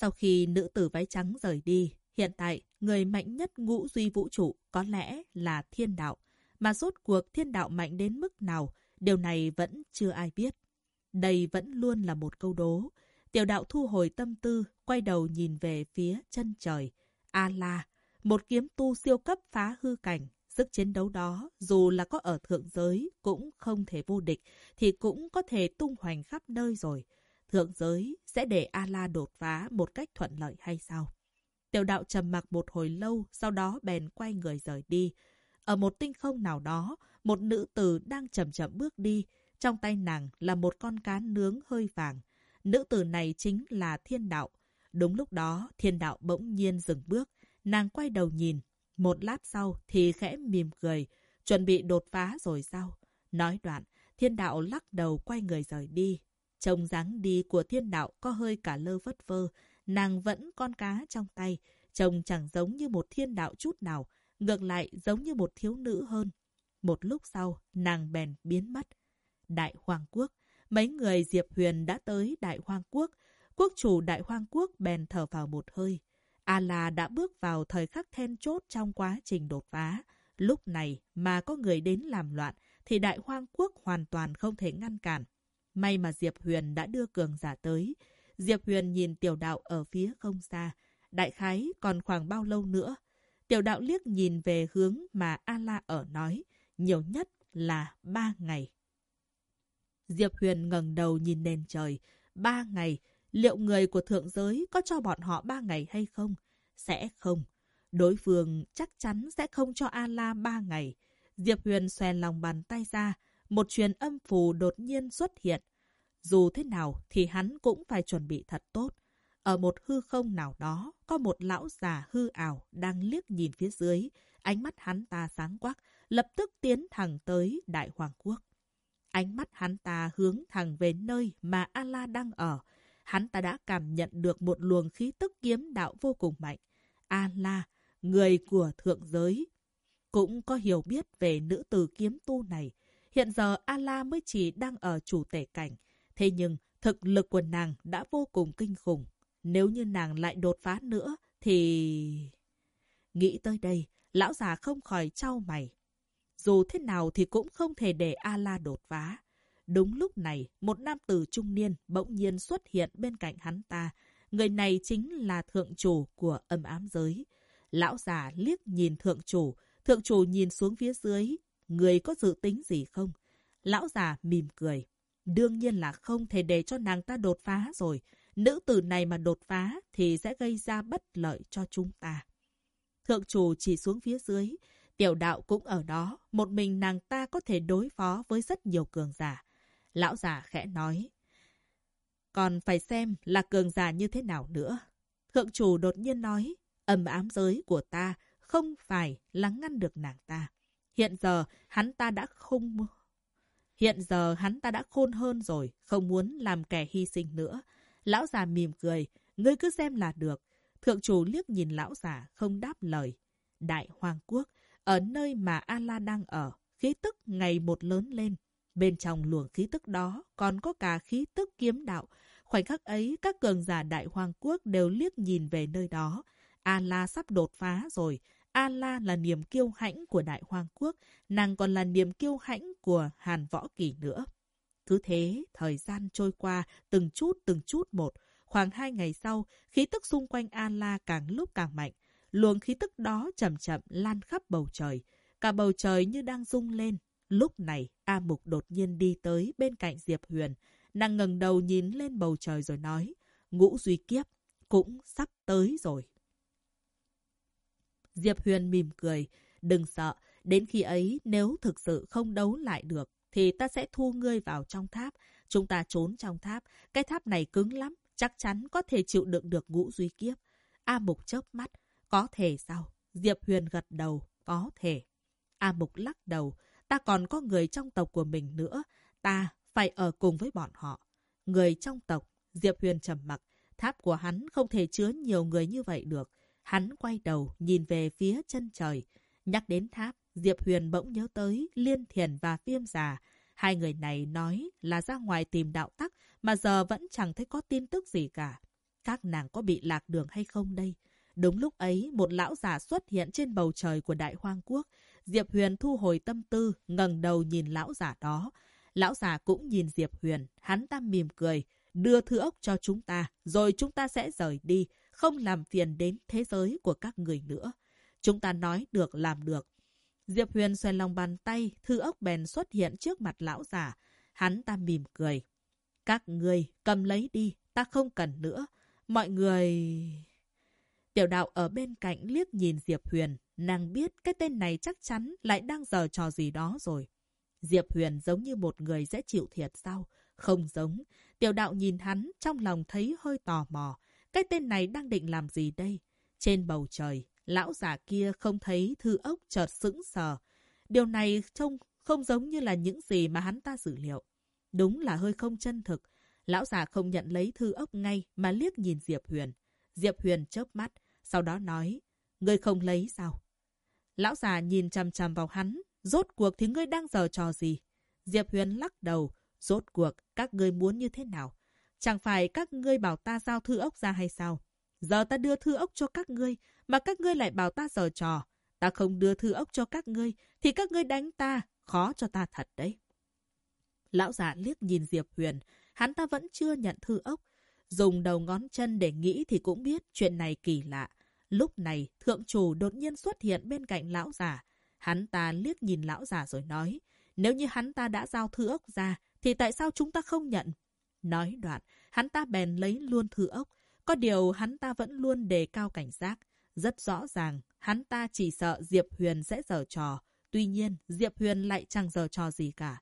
Sau khi nữ tử váy trắng rời đi, hiện tại người mạnh nhất ngũ duy vũ trụ có lẽ là thiên đạo. Mà rốt cuộc thiên đạo mạnh đến mức nào, điều này vẫn chưa ai biết. Đây vẫn luôn là một câu đố. Tiểu đạo thu hồi tâm tư, quay đầu nhìn về phía chân trời. A-la, một kiếm tu siêu cấp phá hư cảnh. Sức chiến đấu đó, dù là có ở thượng giới, cũng không thể vô địch, thì cũng có thể tung hoành khắp nơi rồi thượng giới sẽ để A-la đột phá một cách thuận lợi hay sao? Tiểu đạo trầm mặc một hồi lâu, sau đó bèn quay người rời đi. Ở một tinh không nào đó, một nữ tử đang chậm chậm bước đi. Trong tay nàng là một con cá nướng hơi vàng. Nữ tử này chính là thiên đạo. Đúng lúc đó, thiên đạo bỗng nhiên dừng bước. Nàng quay đầu nhìn. Một lát sau thì khẽ mỉm cười. Chuẩn bị đột phá rồi sao? Nói đoạn, thiên đạo lắc đầu quay người rời đi. Trông dáng đi của thiên đạo có hơi cả lơ vất vơ, nàng vẫn con cá trong tay, trông chẳng giống như một thiên đạo chút nào, ngược lại giống như một thiếu nữ hơn. Một lúc sau, nàng bèn biến mất. Đại Hoàng Quốc, mấy người Diệp Huyền đã tới Đại Hoàng Quốc. Quốc chủ Đại Hoàng Quốc bèn thở vào một hơi. A-la đã bước vào thời khắc then chốt trong quá trình đột phá. Lúc này mà có người đến làm loạn, thì Đại Hoang Quốc hoàn toàn không thể ngăn cản. May mà Diệp Huyền đã đưa cường giả tới. Diệp Huyền nhìn tiểu đạo ở phía không xa. Đại khái còn khoảng bao lâu nữa? Tiểu đạo liếc nhìn về hướng mà A-la ở nói. Nhiều nhất là ba ngày. Diệp Huyền ngẩng đầu nhìn nền trời. Ba ngày. Liệu người của thượng giới có cho bọn họ ba ngày hay không? Sẽ không. Đối phương chắc chắn sẽ không cho A-la ba ngày. Diệp Huyền xòe lòng bàn tay ra một truyền âm phù đột nhiên xuất hiện. Dù thế nào thì hắn cũng phải chuẩn bị thật tốt. Ở một hư không nào đó, có một lão già hư ảo đang liếc nhìn phía dưới. Ánh mắt hắn ta sáng quắc, lập tức tiến thẳng tới Đại Hoàng Quốc. Ánh mắt hắn ta hướng thẳng về nơi mà ala đang ở. Hắn ta đã cảm nhận được một luồng khí tức kiếm đạo vô cùng mạnh. ala người của thượng giới, cũng có hiểu biết về nữ tử kiếm tu này. Hiện giờ Ala mới chỉ đang ở chủ tể cảnh. Thế nhưng, thực lực của nàng đã vô cùng kinh khủng. Nếu như nàng lại đột phá nữa, thì... Nghĩ tới đây, lão già không khỏi trao mày. Dù thế nào thì cũng không thể để Ala đột phá. Đúng lúc này, một nam tử trung niên bỗng nhiên xuất hiện bên cạnh hắn ta. Người này chính là thượng chủ của âm ám giới. Lão già liếc nhìn thượng chủ, thượng chủ nhìn xuống phía dưới, Người có dự tính gì không? Lão già mỉm cười. Đương nhiên là không thể để cho nàng ta đột phá rồi. Nữ tử này mà đột phá thì sẽ gây ra bất lợi cho chúng ta. Thượng chủ chỉ xuống phía dưới. Tiểu đạo cũng ở đó. Một mình nàng ta có thể đối phó với rất nhiều cường giả. Lão già khẽ nói. Còn phải xem là cường giả như thế nào nữa. Thượng chủ đột nhiên nói. Âm ám giới của ta không phải là ngăn được nàng ta. Hiện giờ hắn ta đã không... Hiện giờ hắn ta đã khôn hơn rồi, không muốn làm kẻ hy sinh nữa. Lão già mỉm cười, ngươi cứ xem là được. Thượng chủ liếc nhìn lão già, không đáp lời. Đại Hoàng Quốc, ở nơi mà A-la đang ở, khí tức ngày một lớn lên. Bên trong luồng khí tức đó còn có cả khí tức kiếm đạo. Khoảnh khắc ấy, các cường giả Đại Hoàng Quốc đều liếc nhìn về nơi đó. A-la sắp đột phá rồi, A-la là niềm kiêu hãnh của Đại Hoang Quốc, nàng còn là niềm kiêu hãnh của Hàn Võ Kỳ nữa. Cứ thế, thời gian trôi qua từng chút từng chút một. Khoảng hai ngày sau, khí tức xung quanh A-la càng lúc càng mạnh. Luồng khí tức đó chậm chậm lan khắp bầu trời. Cả bầu trời như đang rung lên. Lúc này, A Mục đột nhiên đi tới bên cạnh Diệp Huyền. Nàng ngẩng đầu nhìn lên bầu trời rồi nói, ngũ duy kiếp cũng sắp tới rồi. Diệp Huyền mỉm cười. Đừng sợ, đến khi ấy nếu thực sự không đấu lại được, thì ta sẽ thu ngươi vào trong tháp. Chúng ta trốn trong tháp. Cái tháp này cứng lắm, chắc chắn có thể chịu đựng được ngũ duy kiếp. A Mục chớp mắt. Có thể sao? Diệp Huyền gật đầu. Có thể. A Mục lắc đầu. Ta còn có người trong tộc của mình nữa. Ta phải ở cùng với bọn họ. Người trong tộc. Diệp Huyền trầm mặc. Tháp của hắn không thể chứa nhiều người như vậy được. Hắn quay đầu, nhìn về phía chân trời. Nhắc đến tháp, Diệp Huyền bỗng nhớ tới Liên Thiền và Viêm Già. Hai người này nói là ra ngoài tìm đạo tắc, mà giờ vẫn chẳng thấy có tin tức gì cả. Các nàng có bị lạc đường hay không đây? Đúng lúc ấy, một lão già xuất hiện trên bầu trời của Đại Hoang Quốc. Diệp Huyền thu hồi tâm tư, ngẩng đầu nhìn lão già đó. Lão già cũng nhìn Diệp Huyền, hắn ta mỉm cười, đưa thư ốc cho chúng ta, rồi chúng ta sẽ rời đi, không làm phiền đến thế giới của các người nữa. Chúng ta nói được làm được. Diệp Huyền xoay lòng bàn tay, thư ốc bèn xuất hiện trước mặt lão già. Hắn ta mỉm cười. Các người cầm lấy đi, ta không cần nữa. Mọi người... Tiểu đạo ở bên cạnh liếc nhìn Diệp Huyền. Nàng biết cái tên này chắc chắn lại đang giờ trò gì đó rồi. Diệp Huyền giống như một người dễ chịu thiệt sao? Không giống. Tiểu đạo nhìn hắn, trong lòng thấy hơi tò mò. Cái tên này đang định làm gì đây? Trên bầu trời, lão già kia không thấy thư ốc chợt sững sờ. Điều này trông không giống như là những gì mà hắn ta dự liệu. Đúng là hơi không chân thực. Lão già không nhận lấy thư ốc ngay mà liếc nhìn Diệp Huyền. Diệp Huyền chớp mắt, sau đó nói, ngươi không lấy sao? Lão già nhìn chằm chằm vào hắn, rốt cuộc thì ngươi đang giờ trò gì? Diệp Huyền lắc đầu, rốt cuộc các ngươi muốn như thế nào? Chẳng phải các ngươi bảo ta giao thư ốc ra hay sao? Giờ ta đưa thư ốc cho các ngươi, mà các ngươi lại bảo ta giờ trò. Ta không đưa thư ốc cho các ngươi, thì các ngươi đánh ta, khó cho ta thật đấy. Lão già liếc nhìn Diệp Huyền, hắn ta vẫn chưa nhận thư ốc. Dùng đầu ngón chân để nghĩ thì cũng biết chuyện này kỳ lạ. Lúc này, thượng chủ đột nhiên xuất hiện bên cạnh lão già. Hắn ta liếc nhìn lão già rồi nói, nếu như hắn ta đã giao thư ốc ra, thì tại sao chúng ta không nhận? Nói đoạn, hắn ta bèn lấy luôn thư ốc. Có điều hắn ta vẫn luôn đề cao cảnh giác. Rất rõ ràng, hắn ta chỉ sợ Diệp Huyền sẽ giở trò. Tuy nhiên, Diệp Huyền lại chẳng giở trò gì cả.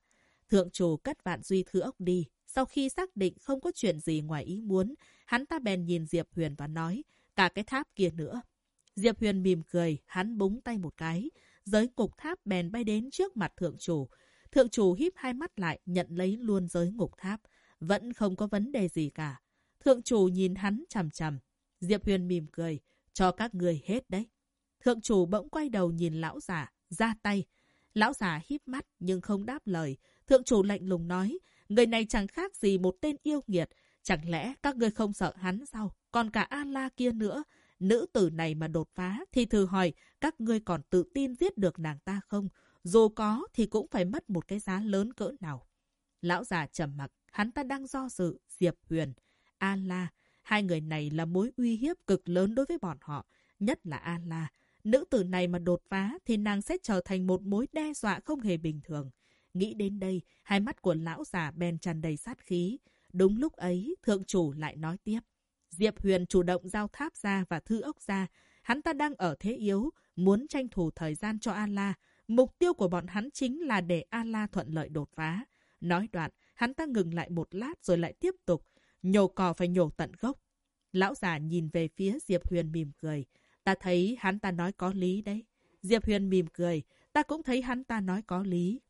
Thượng chủ cất vạn duy thư ốc đi. Sau khi xác định không có chuyện gì ngoài ý muốn, hắn ta bèn nhìn Diệp Huyền và nói, cả cái tháp kia nữa. Diệp Huyền mỉm cười, hắn búng tay một cái. Giới cục tháp bèn bay đến trước mặt thượng chủ. Thượng chủ híp hai mắt lại, nhận lấy luôn giới ngục tháp. Vẫn không có vấn đề gì cả. Thượng chủ nhìn hắn chằm chằm. Diệp Huyền mỉm cười, cho các người hết đấy. Thượng chủ bỗng quay đầu nhìn lão giả, ra tay. Lão giả híp mắt nhưng không đáp lời. Thượng chủ lạnh lùng nói, người này chẳng khác gì một tên yêu nghiệt. Chẳng lẽ các ngươi không sợ hắn sao? Còn cả A-la kia nữa. Nữ tử này mà đột phá thì thử hỏi các ngươi còn tự tin giết được nàng ta không? Dù có thì cũng phải mất một cái giá lớn cỡ nào. Lão già trầm mặc, hắn ta đang do dự, Diệp Huyền, A-la. Hai người này là mối uy hiếp cực lớn đối với bọn họ, nhất là A-la. Nữ tử này mà đột phá thì nàng sẽ trở thành một mối đe dọa không hề bình thường. Nghĩ đến đây, hai mắt của lão già bèn tràn đầy sát khí. Đúng lúc ấy, thượng chủ lại nói tiếp. Diệp Huyền chủ động giao tháp ra và thư ốc ra. Hắn ta đang ở thế yếu, muốn tranh thủ thời gian cho A-la. Mục tiêu của bọn hắn chính là để A-la thuận lợi đột phá. Nói đoạn, hắn ta ngừng lại một lát rồi lại tiếp tục. Nhổ cỏ phải nhổ tận gốc. Lão già nhìn về phía Diệp Huyền mỉm cười. Ta thấy hắn ta nói có lý đấy. Diệp Huyền mỉm cười. Ta cũng thấy hắn ta nói có lý.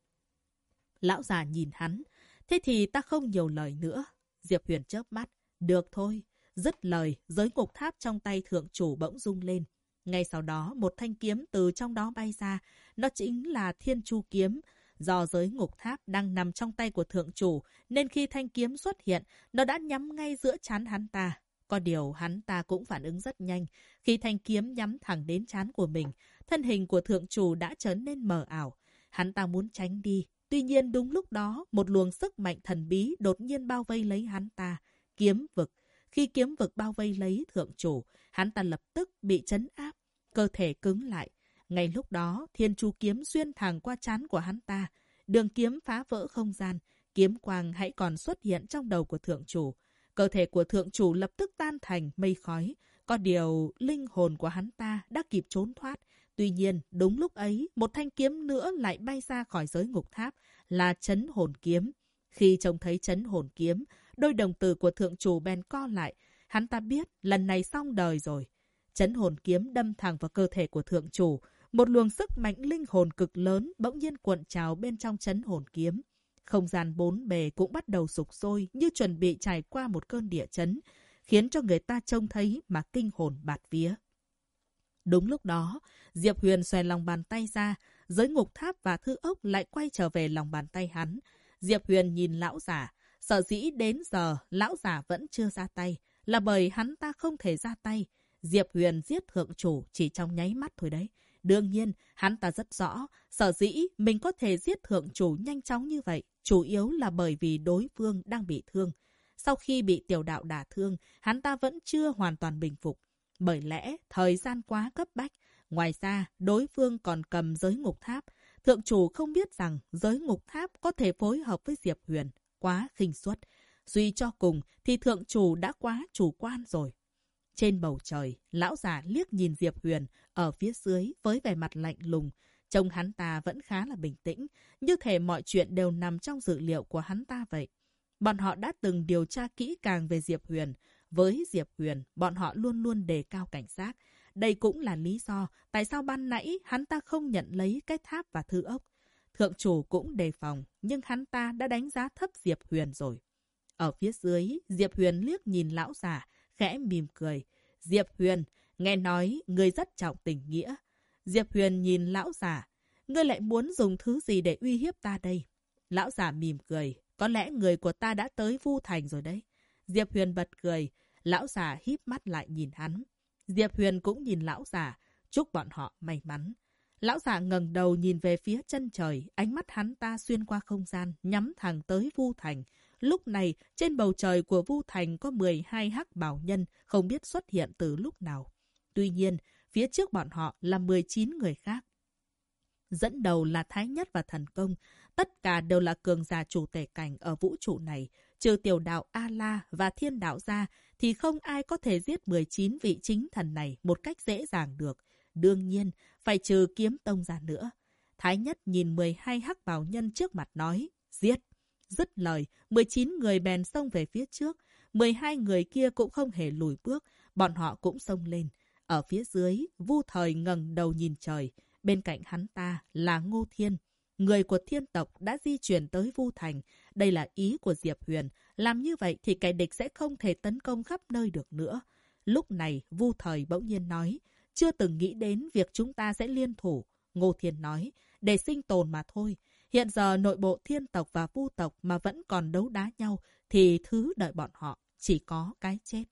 Lão già nhìn hắn. Thế thì ta không nhiều lời nữa. Diệp Huyền chớp mắt. Được thôi. Dứt lời, giới ngục tháp trong tay thượng chủ bỗng rung lên. Ngay sau đó, một thanh kiếm từ trong đó bay ra. Nó chính là thiên chu kiếm. Do giới ngục tháp đang nằm trong tay của thượng chủ, nên khi thanh kiếm xuất hiện, nó đã nhắm ngay giữa chán hắn ta. Có điều hắn ta cũng phản ứng rất nhanh. Khi thanh kiếm nhắm thẳng đến chán của mình, thân hình của thượng chủ đã trở nên mờ ảo. Hắn ta muốn tránh đi. Tuy nhiên đúng lúc đó, một luồng sức mạnh thần bí đột nhiên bao vây lấy hắn ta. Kiếm vực. Khi kiếm vực bao vây lấy thượng chủ, hắn ta lập tức bị chấn áp. Cơ thể cứng lại. Ngay lúc đó, thiên chu kiếm xuyên thẳng qua chán của hắn ta. Đường kiếm phá vỡ không gian. Kiếm quang hãy còn xuất hiện trong đầu của thượng chủ. Cơ thể của thượng chủ lập tức tan thành mây khói. Có điều, linh hồn của hắn ta đã kịp trốn thoát. Tuy nhiên, đúng lúc ấy, một thanh kiếm nữa lại bay ra khỏi giới ngục tháp, là chấn hồn kiếm. Khi trông thấy chấn hồn kiếm, đôi đồng tử của thượng chủ bèn co lại. Hắn ta biết lần này xong đời rồi. Chấn hồn kiếm đâm thẳng vào cơ thể của thượng chủ. Một luồng sức mạnh linh hồn cực lớn bỗng nhiên cuộn trào bên trong chấn hồn kiếm. Không gian bốn bề cũng bắt đầu sục sôi như chuẩn bị trải qua một cơn địa chấn, khiến cho người ta trông thấy mà kinh hồn bạt vía. Đúng lúc đó, Diệp Huyền xòe lòng bàn tay ra, giới ngục tháp và thư ốc lại quay trở về lòng bàn tay hắn. Diệp Huyền nhìn lão giả, sợ dĩ đến giờ lão giả vẫn chưa ra tay, là bởi hắn ta không thể ra tay. Diệp Huyền giết thượng chủ chỉ trong nháy mắt thôi đấy. Đương nhiên, hắn ta rất rõ, sở dĩ mình có thể giết thượng chủ nhanh chóng như vậy, chủ yếu là bởi vì đối phương đang bị thương. Sau khi bị tiểu đạo đả thương, hắn ta vẫn chưa hoàn toàn bình phục. Bởi lẽ, thời gian quá cấp bách. Ngoài ra, đối phương còn cầm giới ngục tháp. Thượng chủ không biết rằng giới ngục tháp có thể phối hợp với Diệp Huyền. Quá khinh suất. Suy cho cùng thì thượng chủ đã quá chủ quan rồi. Trên bầu trời, lão già liếc nhìn Diệp Huyền ở phía dưới với vẻ mặt lạnh lùng. Trông hắn ta vẫn khá là bình tĩnh, như thể mọi chuyện đều nằm trong dự liệu của hắn ta vậy. Bọn họ đã từng điều tra kỹ càng về Diệp Huyền. Với Diệp Huyền, bọn họ luôn luôn đề cao cảnh giác. Đây cũng là lý do tại sao ban nãy hắn ta không nhận lấy cái tháp và thư ốc. Thượng chủ cũng đề phòng, nhưng hắn ta đã đánh giá thấp Diệp Huyền rồi. Ở phía dưới, Diệp Huyền liếc nhìn lão già, khẽ mỉm cười. Diệp Huyền, nghe nói người rất trọng tình nghĩa. Diệp Huyền nhìn lão già. Ngươi lại muốn dùng thứ gì để uy hiếp ta đây? Lão già mỉm cười. Có lẽ người của ta đã tới Vu Thành rồi đấy. Diệp Huyền bật cười. Lão già híp mắt lại nhìn hắn. Diệp Huyền cũng nhìn lão già. Chúc bọn họ may mắn. Lão già ngẩng đầu nhìn về phía chân trời, ánh mắt hắn ta xuyên qua không gian, nhắm thẳng tới Vu Thành. Lúc này, trên bầu trời của Vu Thành có 12 hắc bảo nhân không biết xuất hiện từ lúc nào. Tuy nhiên, phía trước bọn họ là 19 người khác. Dẫn đầu là Thái Nhất và Thần Công. Tất cả đều là cường giả chủ tể cảnh ở vũ trụ này. Trừ tiểu đạo A-La và thiên đạo ra, thì không ai có thể giết 19 vị chính thần này một cách dễ dàng được. Đương nhiên, phải trừ kiếm tông ra nữa. Thái Nhất nhìn 12 hắc bảo nhân trước mặt nói, giết. Dứt lời, 19 người bèn xông về phía trước. 12 người kia cũng không hề lùi bước, bọn họ cũng xông lên. Ở phía dưới, Vu Thời ngẩng đầu nhìn trời. Bên cạnh hắn ta là Ngô Thiên. Người của thiên tộc đã di chuyển tới Vu Thành. Đây là ý của Diệp Huyền. Làm như vậy thì kẻ địch sẽ không thể tấn công khắp nơi được nữa. Lúc này, Vu Thời bỗng nhiên nói, chưa từng nghĩ đến việc chúng ta sẽ liên thủ. Ngô Thiên nói, để sinh tồn mà thôi. Hiện giờ nội bộ thiên tộc và vu tộc mà vẫn còn đấu đá nhau thì thứ đợi bọn họ chỉ có cái chết.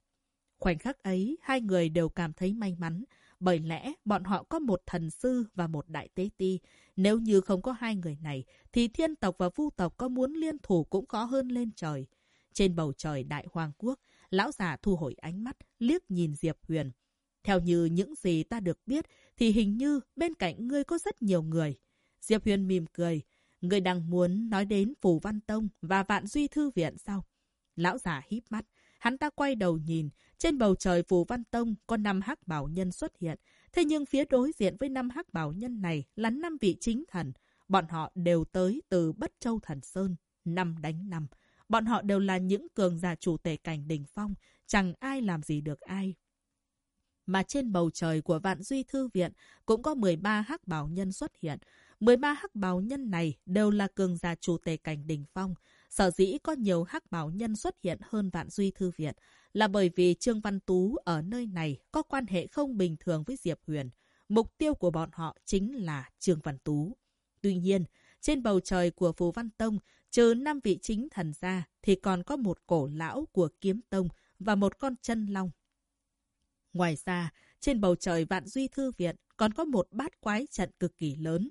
Khoảnh khắc ấy, hai người đều cảm thấy may mắn, bởi lẽ bọn họ có một thần sư và một đại tế ti. Nếu như không có hai người này, thì thiên tộc và vu tộc có muốn liên thủ cũng khó hơn lên trời. Trên bầu trời đại hoàng quốc, lão già thu hồi ánh mắt, liếc nhìn Diệp Huyền. Theo như những gì ta được biết, thì hình như bên cạnh ngươi có rất nhiều người. Diệp Huyền mỉm cười người đang muốn nói đến phù Văn Tông và Vạn Duy Thư Viện sao? Lão già híp mắt. Hắn ta quay đầu nhìn. Trên bầu trời phù Văn Tông có năm hắc bảo nhân xuất hiện. Thế nhưng phía đối diện với năm hắc bảo nhân này là năm vị chính thần. Bọn họ đều tới từ Bất Châu Thần Sơn. Năm đánh năm. Bọn họ đều là những cường giả chủ tể cảnh đỉnh phong. Chẳng ai làm gì được ai. Mà trên bầu trời của Vạn Duy Thư Viện cũng có 13 hắc bảo nhân xuất hiện. 13 hắc báo nhân này đều là cường giả chủ tề cảnh đỉnh phong. Sở dĩ có nhiều hắc báo nhân xuất hiện hơn Vạn Duy Thư Viện là bởi vì Trương Văn Tú ở nơi này có quan hệ không bình thường với Diệp Huyền. Mục tiêu của bọn họ chính là Trương Văn Tú. Tuy nhiên, trên bầu trời của Phù Văn Tông, trừ năm vị chính thần ra, thì còn có một cổ lão của Kiếm Tông và một con chân long. Ngoài ra, trên bầu trời Vạn Duy Thư Viện còn có một bát quái trận cực kỳ lớn.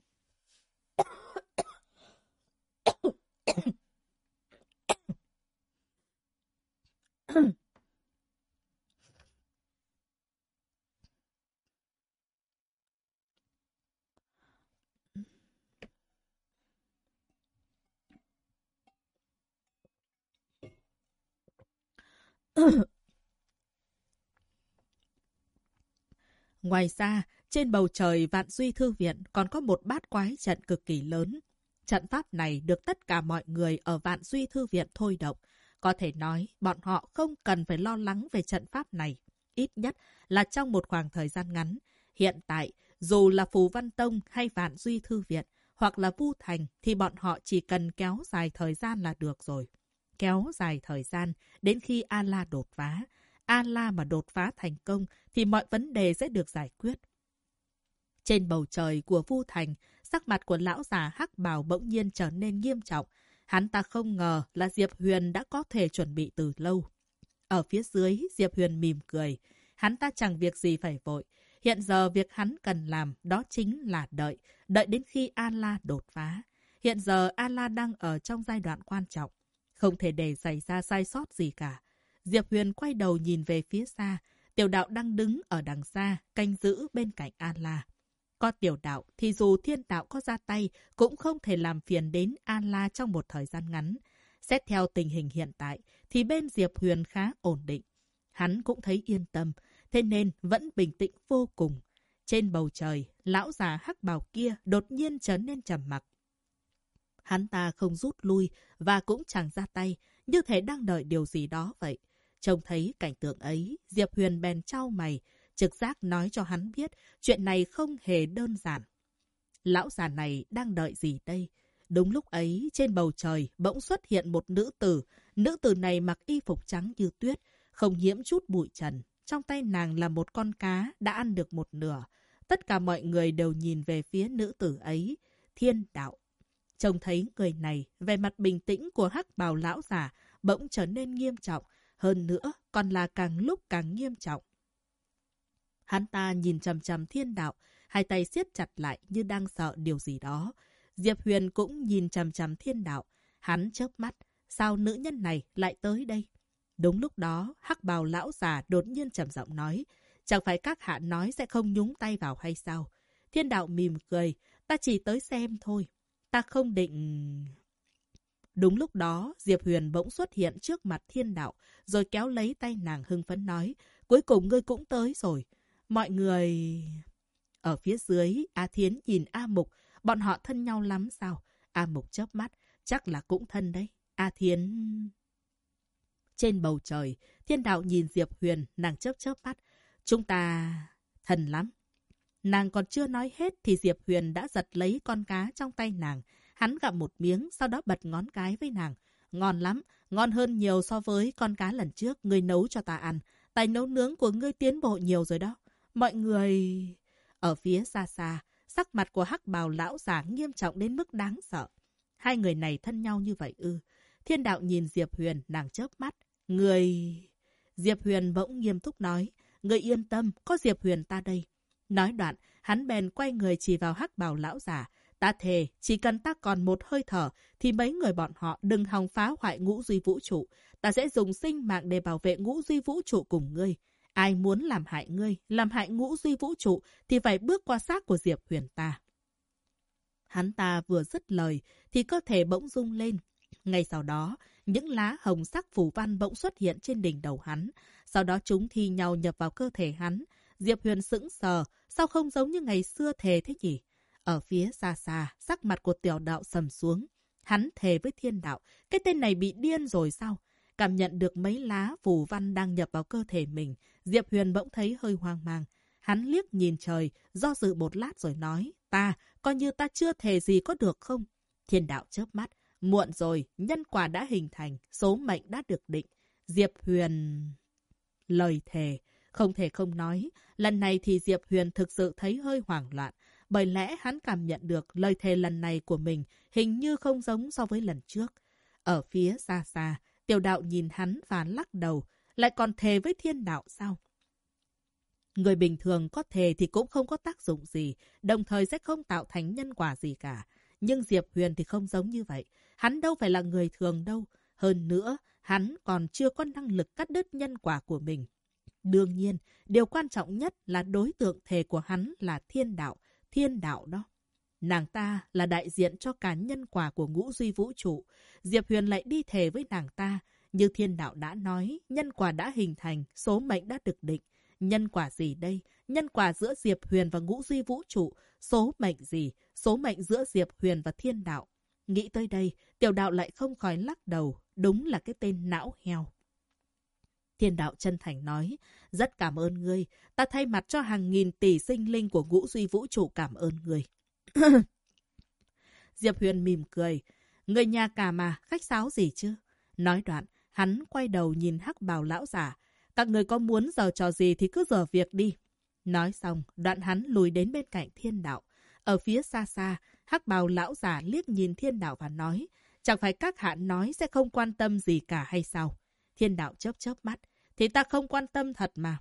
Ngoài ra, trên bầu trời Vạn Duy Thư Viện còn có một bát quái trận cực kỳ lớn. Trận pháp này được tất cả mọi người ở Vạn Duy Thư Viện thôi động. Có thể nói, bọn họ không cần phải lo lắng về trận pháp này. Ít nhất là trong một khoảng thời gian ngắn. Hiện tại, dù là Phù Văn Tông hay Vạn Duy Thư Viện, hoặc là Vu Thành, thì bọn họ chỉ cần kéo dài thời gian là được rồi. Kéo dài thời gian đến khi A-La đột phá. A-La mà đột phá thành công thì mọi vấn đề sẽ được giải quyết. Trên bầu trời của Vu Thành, sắc mặt của lão già hắc bào bỗng nhiên trở nên nghiêm trọng. Hắn ta không ngờ là Diệp Huyền đã có thể chuẩn bị từ lâu. Ở phía dưới, Diệp Huyền mỉm cười. Hắn ta chẳng việc gì phải vội. Hiện giờ việc hắn cần làm đó chính là đợi, đợi đến khi Ala đột phá. Hiện giờ Ala đang ở trong giai đoạn quan trọng. Không thể để xảy ra sai sót gì cả. Diệp Huyền quay đầu nhìn về phía xa. Tiểu đạo đang đứng ở đằng xa, canh giữ bên cạnh Ala. Có tiểu đạo thì dù thiên đạo có ra tay cũng không thể làm phiền đến A-La trong một thời gian ngắn. Xét theo tình hình hiện tại thì bên Diệp Huyền khá ổn định. Hắn cũng thấy yên tâm, thế nên vẫn bình tĩnh vô cùng. Trên bầu trời, lão già hắc bào kia đột nhiên trở nên trầm mặc. Hắn ta không rút lui và cũng chẳng ra tay, như thể đang đợi điều gì đó vậy. Trông thấy cảnh tượng ấy, Diệp Huyền bèn trao mày, trực giác nói cho hắn biết chuyện này không hề đơn giản. Lão già này đang đợi gì đây? Đúng lúc ấy, trên bầu trời bỗng xuất hiện một nữ tử. Nữ tử này mặc y phục trắng như tuyết, không nhiễm chút bụi trần. Trong tay nàng là một con cá đã ăn được một nửa. Tất cả mọi người đều nhìn về phía nữ tử ấy. Thiên đạo. Trông thấy người này, về mặt bình tĩnh của hắc bào lão già bỗng trở nên nghiêm trọng. Hơn nữa, còn là càng lúc càng nghiêm trọng. Hắn ta nhìn chầm chầm thiên đạo, hai tay siết chặt lại như đang sợ điều gì đó. Diệp Huyền cũng nhìn chầm chầm thiên đạo. Hắn chớp mắt, sao nữ nhân này lại tới đây? Đúng lúc đó, hắc bào lão già đột nhiên trầm giọng nói, chẳng phải các hạ nói sẽ không nhúng tay vào hay sao? Thiên đạo mỉm cười, ta chỉ tới xem thôi. Ta không định... Đúng lúc đó, Diệp Huyền bỗng xuất hiện trước mặt thiên đạo, rồi kéo lấy tay nàng hưng phấn nói, cuối cùng ngươi cũng tới rồi. Mọi người... Ở phía dưới, A Thiến nhìn A Mục, bọn họ thân nhau lắm sao? A Mục chớp mắt, chắc là cũng thân đấy. A Thiến... Trên bầu trời, thiên đạo nhìn Diệp Huyền, nàng chớp chớp mắt. Chúng ta... thân lắm. Nàng còn chưa nói hết thì Diệp Huyền đã giật lấy con cá trong tay nàng. Hắn gặm một miếng, sau đó bật ngón cái với nàng. Ngon lắm, ngon hơn nhiều so với con cá lần trước ngươi nấu cho ta ăn. Tài nấu nướng của ngươi tiến bộ nhiều rồi đó. Mọi người... Ở phía xa xa, sắc mặt của hắc bào lão giả nghiêm trọng đến mức đáng sợ. Hai người này thân nhau như vậy ư. Thiên đạo nhìn Diệp Huyền, nàng chớp mắt. Người... Diệp Huyền bỗng nghiêm túc nói. Người yên tâm, có Diệp Huyền ta đây. Nói đoạn, hắn bèn quay người chỉ vào hắc bào lão giả. Ta thề, chỉ cần ta còn một hơi thở, thì mấy người bọn họ đừng hòng phá hoại ngũ duy vũ trụ. Ta sẽ dùng sinh mạng để bảo vệ ngũ duy vũ trụ cùng ngươi. Ai muốn làm hại ngươi, làm hại ngũ duy vũ trụ, thì phải bước qua xác của Diệp Huyền ta. Hắn ta vừa dứt lời, thì cơ thể bỗng rung lên. Ngay sau đó, những lá hồng sắc phủ văn bỗng xuất hiện trên đỉnh đầu hắn. Sau đó chúng thi nhau nhập vào cơ thể hắn. Diệp Huyền sững sờ, sao không giống như ngày xưa thề thế nhỉ? Ở phía xa xa, sắc mặt của tiểu đạo sầm xuống. Hắn thề với thiên đạo, cái tên này bị điên rồi sao? Cảm nhận được mấy lá phù văn đang nhập vào cơ thể mình, Diệp Huyền bỗng thấy hơi hoang mang. Hắn liếc nhìn trời, do dự một lát rồi nói, ta, coi như ta chưa thề gì có được không? Thiên đạo chớp mắt, muộn rồi, nhân quả đã hình thành, số mệnh đã được định. Diệp Huyền... Lời thề, không thể không nói, lần này thì Diệp Huyền thực sự thấy hơi hoảng loạn, bởi lẽ hắn cảm nhận được lời thề lần này của mình hình như không giống so với lần trước. Ở phía xa xa, tiểu đạo nhìn hắn và lắc đầu, lại còn thề với thiên đạo sao? Người bình thường có thề thì cũng không có tác dụng gì, đồng thời sẽ không tạo thành nhân quả gì cả. Nhưng Diệp Huyền thì không giống như vậy. Hắn đâu phải là người thường đâu. Hơn nữa, hắn còn chưa có năng lực cắt đứt nhân quả của mình. Đương nhiên, điều quan trọng nhất là đối tượng thề của hắn là thiên đạo, thiên đạo đó. Nàng ta là đại diện cho cả nhân quả của ngũ duy vũ trụ. Diệp Huyền lại đi thề với nàng ta. Như thiên đạo đã nói, nhân quả đã hình thành, số mệnh đã được định. Nhân quả gì đây? Nhân quả giữa Diệp Huyền và Ngũ Duy Vũ Trụ. Số mệnh gì? Số mệnh giữa Diệp Huyền và Thiên Đạo. Nghĩ tới đây, tiểu đạo lại không khỏi lắc đầu. Đúng là cái tên não heo. Thiên đạo chân thành nói, rất cảm ơn ngươi. Ta thay mặt cho hàng nghìn tỷ sinh linh của ngũ duy vũ trụ cảm ơn ngươi. Diệp Huyền mỉm cười. Người nhà cả mà, khách sáo gì chứ? Nói đoạn, hắn quay đầu nhìn hắc bào lão giả. Các người có muốn giờ trò gì thì cứ giờ việc đi. Nói xong, đoạn hắn lùi đến bên cạnh thiên đạo. Ở phía xa xa, hắc bào lão giả liếc nhìn thiên đạo và nói, chẳng phải các hạ nói sẽ không quan tâm gì cả hay sao? Thiên đạo chớp chớp mắt, thì ta không quan tâm thật mà.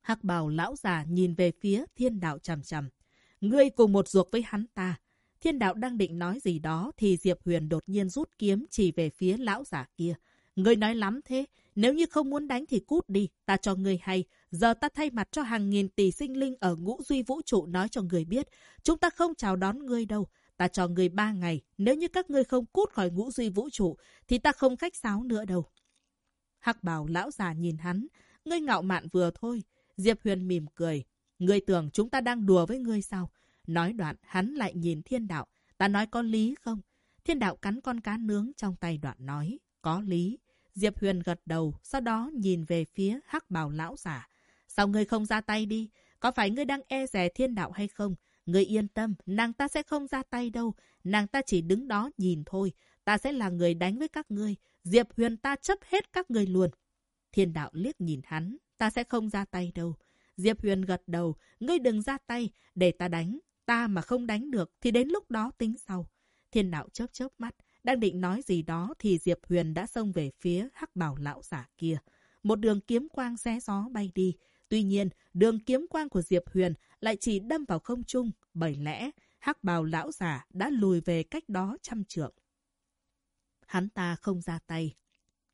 Hắc bào lão già nhìn về phía thiên đạo chầm chầm. Ngươi cùng một ruột với hắn ta. Thiên đạo đang định nói gì đó thì Diệp Huyền đột nhiên rút kiếm chỉ về phía lão giả kia. Ngươi nói lắm thế. Nếu như không muốn đánh thì cút đi. Ta cho ngươi hay. Giờ ta thay mặt cho hàng nghìn tỷ sinh linh ở ngũ duy vũ trụ nói cho người biết. Chúng ta không chào đón ngươi đâu. Ta cho ngươi ba ngày. Nếu như các ngươi không cút khỏi ngũ duy vũ trụ, thì ta không khách sáo nữa đâu. Hắc Bảo lão già nhìn hắn. Ngươi ngạo mạn vừa thôi. Diệp Huyền mỉm cười. Ngươi tưởng chúng ta đang đùa với ngươi sao? Nói đoạn, hắn lại nhìn thiên đạo. Ta nói có lý không? Thiên đạo cắn con cá nướng trong tay đoạn nói. Có lý. Diệp Huyền gật đầu, sau đó nhìn về phía hắc bào lão giả. Sao ngươi không ra tay đi? Có phải ngươi đang e rè thiên đạo hay không? Ngươi yên tâm, nàng ta sẽ không ra tay đâu. Nàng ta chỉ đứng đó nhìn thôi. Ta sẽ là người đánh với các ngươi. Diệp Huyền ta chấp hết các ngươi luôn. Thiên đạo liếc nhìn hắn. Ta sẽ không ra tay đâu. Diệp Huyền gật đầu. Ngươi đừng ra tay, để ta đánh. Ta mà không đánh được thì đến lúc đó tính sau. Thiên đạo chớp chớp mắt. Đang định nói gì đó thì Diệp Huyền đã xông về phía hắc bảo lão giả kia. Một đường kiếm quang xé gió bay đi. Tuy nhiên, đường kiếm quang của Diệp Huyền lại chỉ đâm vào không trung. Bởi lẽ, hắc bào lão giả đã lùi về cách đó trăm trượng. Hắn ta không ra tay.